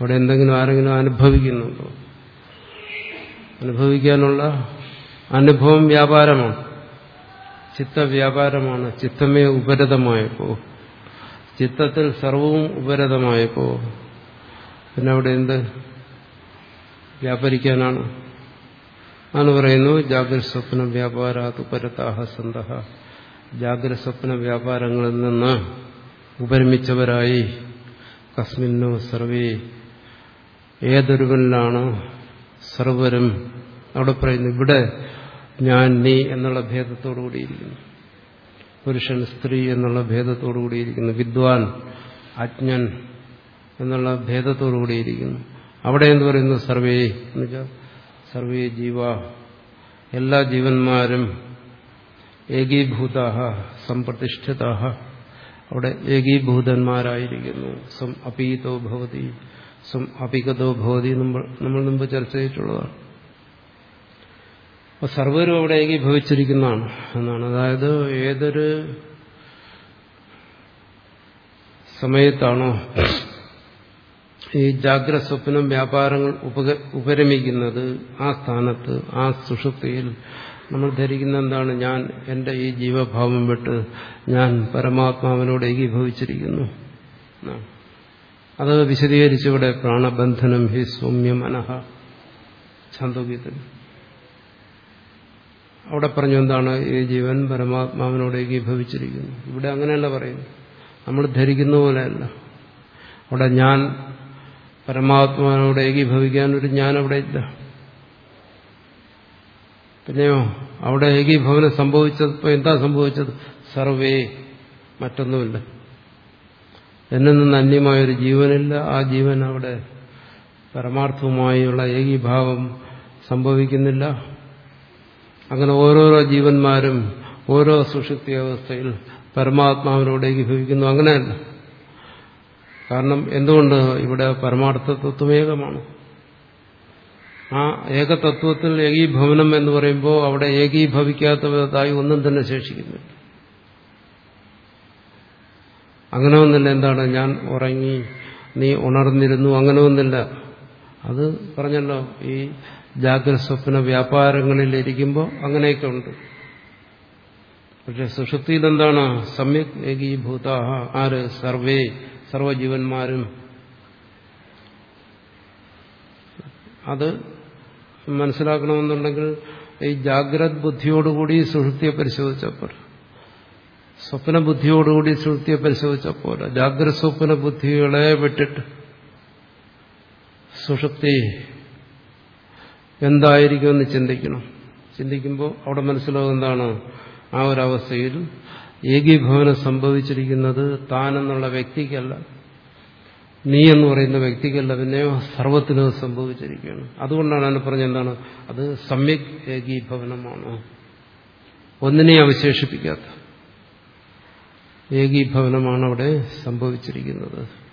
അവിടെ എന്തെങ്കിലും ആരെങ്കിലും അനുഭവിക്കുന്നുണ്ടോ? അനുഭവിക്കാനുള്ള അനുഭവം വ്യാപാരമാണ്. ചിത്തവ്യാപാരമാണ്. ചിത്തമേ ഉപരതമായപ്പോ. ചിത്തത്തിൽ സർവവും ഉപരതമായപ്പോ. പിന്നെ അവിടെ എന്ത്? വ്യാപരിക്കാനാണ്. ആണ് പറയുന്നു ജാഗ്രത സ്വപ്ന വ്യാപാരാത് ഉപരതാഹ ജാഗ്രത സ്വപ്ന വ്യാപാരങ്ങളിൽ നിന്ന് ഉപരമിച്ചവരായി. കസ്മിന്നോ സർവേ. ഏതൊരുവനിലാണ് സർവരും അവിടെ പറയുന്നു ഇവിടെ ഞാൻ നീ എന്നുള്ള ഭേദത്തോടു കൂടിയിരിക്കുന്നു പുരുഷൻ സ്ത്രീ എന്നുള്ള ഭേദത്തോടു കൂടിയിരിക്കുന്നു വിദ്വാൻ അജ്ഞൻ എന്നുള്ള ഭേദത്തോടു കൂടിയിരിക്കുന്നു അവിടെ എന്ന് പറയുന്നത് സർവേ എന്ന് എന്നുവെച്ചാൽ സർവേ ജീവ എല്ലാ ജീവന്മാരും ഏകീഭൂതാഹ സമ്പ്രതിഷ്ഠിതാഹ അവിടെ ഏകീഭൂതന്മാരായിരിക്കുന്നു. സം അപീതോ ഭവതി. സം അപികതോ ഭവതി നമ്മൾ മുമ്പ് ചർച്ച ചെയ്തിട്ടുള്ളതാണ്. അപ്പൊ സർവരും അവിടെ ഏകീഭവിച്ചിരിക്കുന്നതാണ് എന്നാണ്. അതായത് ഏതൊരു സമയത്താണോ ഈ ജാഗ്രത സ്വപ്നം വ്യാപാരങ്ങൾ ഉപരമിക്കുന്നത് ആ സ്ഥാനത്ത് ആ സുഷുപ്തിയിൽ നമ്മൾ ധരിക്കുന്ന എന്താണ്? ഞാൻ എന്റെ ഈ ജീവഭാവം വിട്ട് ഞാൻ പരമാത്മാവിനോട് ഏകീഭവിച്ചിരിക്കുന്നു. അത് വിശദീകരിച്ചിവിടെ പ്രാണബന്ധനം ഹി സൗമ്യം അനഹ. അവിടെ പറഞ്ഞു എന്താണ്? ഈ ജീവൻ പരമാത്മാവിനോട് ഏകീഭവിച്ചിരിക്കുന്നു. ഇവിടെ അങ്ങനെയല്ല പറയുന്നു നമ്മൾ ധരിക്കുന്ന പോലെയല്ല. അവിടെ ഞാൻ പരമാത്മാവിനോട് ഏകീഭവിക്കാൻ ഒരു ഞാൻ അവിടെ ഇല്ല. പിന്നെയോ? അവിടെ ഏകീഭവനം സംഭവിച്ചപ്പോൾ എന്താ സംഭവിച്ചത്? സർവേ. മറ്റൊന്നുമില്ല. എന്നിൽ നിന്ന് അന്യമായൊരു ജീവനില്ല. ആ ജീവൻ അവിടെ പരമാർത്ഥവുമായുള്ള ഏകീഭാവം സംഭവിക്കുന്നില്ല. അങ്ങനെ ഓരോരോ ജീവന്മാരും ഓരോ സുഷുപ്തി അവസ്ഥയിൽ പരമാത്മാവിനോട് ഏകീഭവിക്കുന്നു. അങ്ങനെയല്ല. കാരണം എന്തുകൊണ്ട് ഇവിടെ പരമാർത്ഥ തത്വമേകമാണ് ആ ഏകതത്വത്തിൽ ഏകീഭവനം എന്ന് പറയുമ്പോൾ അവിടെ ഏകീഭവിക്കാത്തതായി ഒന്നും തന്നെ ശേഷിക്കുന്നില്ല. അങ്ങനെ ഒന്നില്ല എന്താണ്? ഞാൻ ഉറങ്ങി നീ ഉണർന്നിരുന്നു. അങ്ങനെ ഒന്നില്ല അത് പറഞ്ഞല്ലോ ഈ ജാഗ്രത സ്വപ്ന വ്യാപാരങ്ങളിലിരിക്കുമ്പോൾ അങ്ങനെയൊക്കെ ഉണ്ട്. പക്ഷെ സുഷുപ്തിയിൽ എന്താണ് സമ്യക് ഏകീഭൂത ആര്? സർവേ സർവജീവന്മാരും. അത് മനസ്സിലാക്കണമെന്നുണ്ടെങ്കിൽ ഈ ജാഗ്രത് ബുദ്ധിയോടുകൂടി സുഷുപ്തിയെ പരിശോധിച്ചപ്പോൾ സ്വപ്ന ബുദ്ധിയോടുകൂടി പരിശോധിച്ച പരിശോധിച്ചപ്പോൾ ജാഗ്രത സ്വപ്ന ബുദ്ധികളെ വിട്ടിട്ട് സുഷുപ്തി എന്തായിരിക്കുമെന്ന് ചിന്തിക്കണം. ചിന്തിക്കുമ്പോൾ അവിടെ മനസ്സിലാവും എന്താണ് ആ ഒരവസ്ഥയിൽ ഏകീഭവനം സംഭവിച്ചിരിക്കുന്നത് താനെന്നുള്ള വ്യക്തിക്കല്ല. നീ എന്ന് പറയുന്ന വ്യക്തിക്കല്ല. പിന്നെയോ സർവത്തിനും സംഭവിച്ചിരിക്കുകയാണ്. അതുകൊണ്ടാണ് അതിനെ പറഞ്ഞെന്താണ് അത് സമ്യക് ഏകീഭവനമാണ്. ഒന്നിനെ അവശേഷിപ്പിക്കാത്ത. ഏകീഭവനമാണ് അവിടെ സംഭവിച്ചിരിക്കുന്നത്.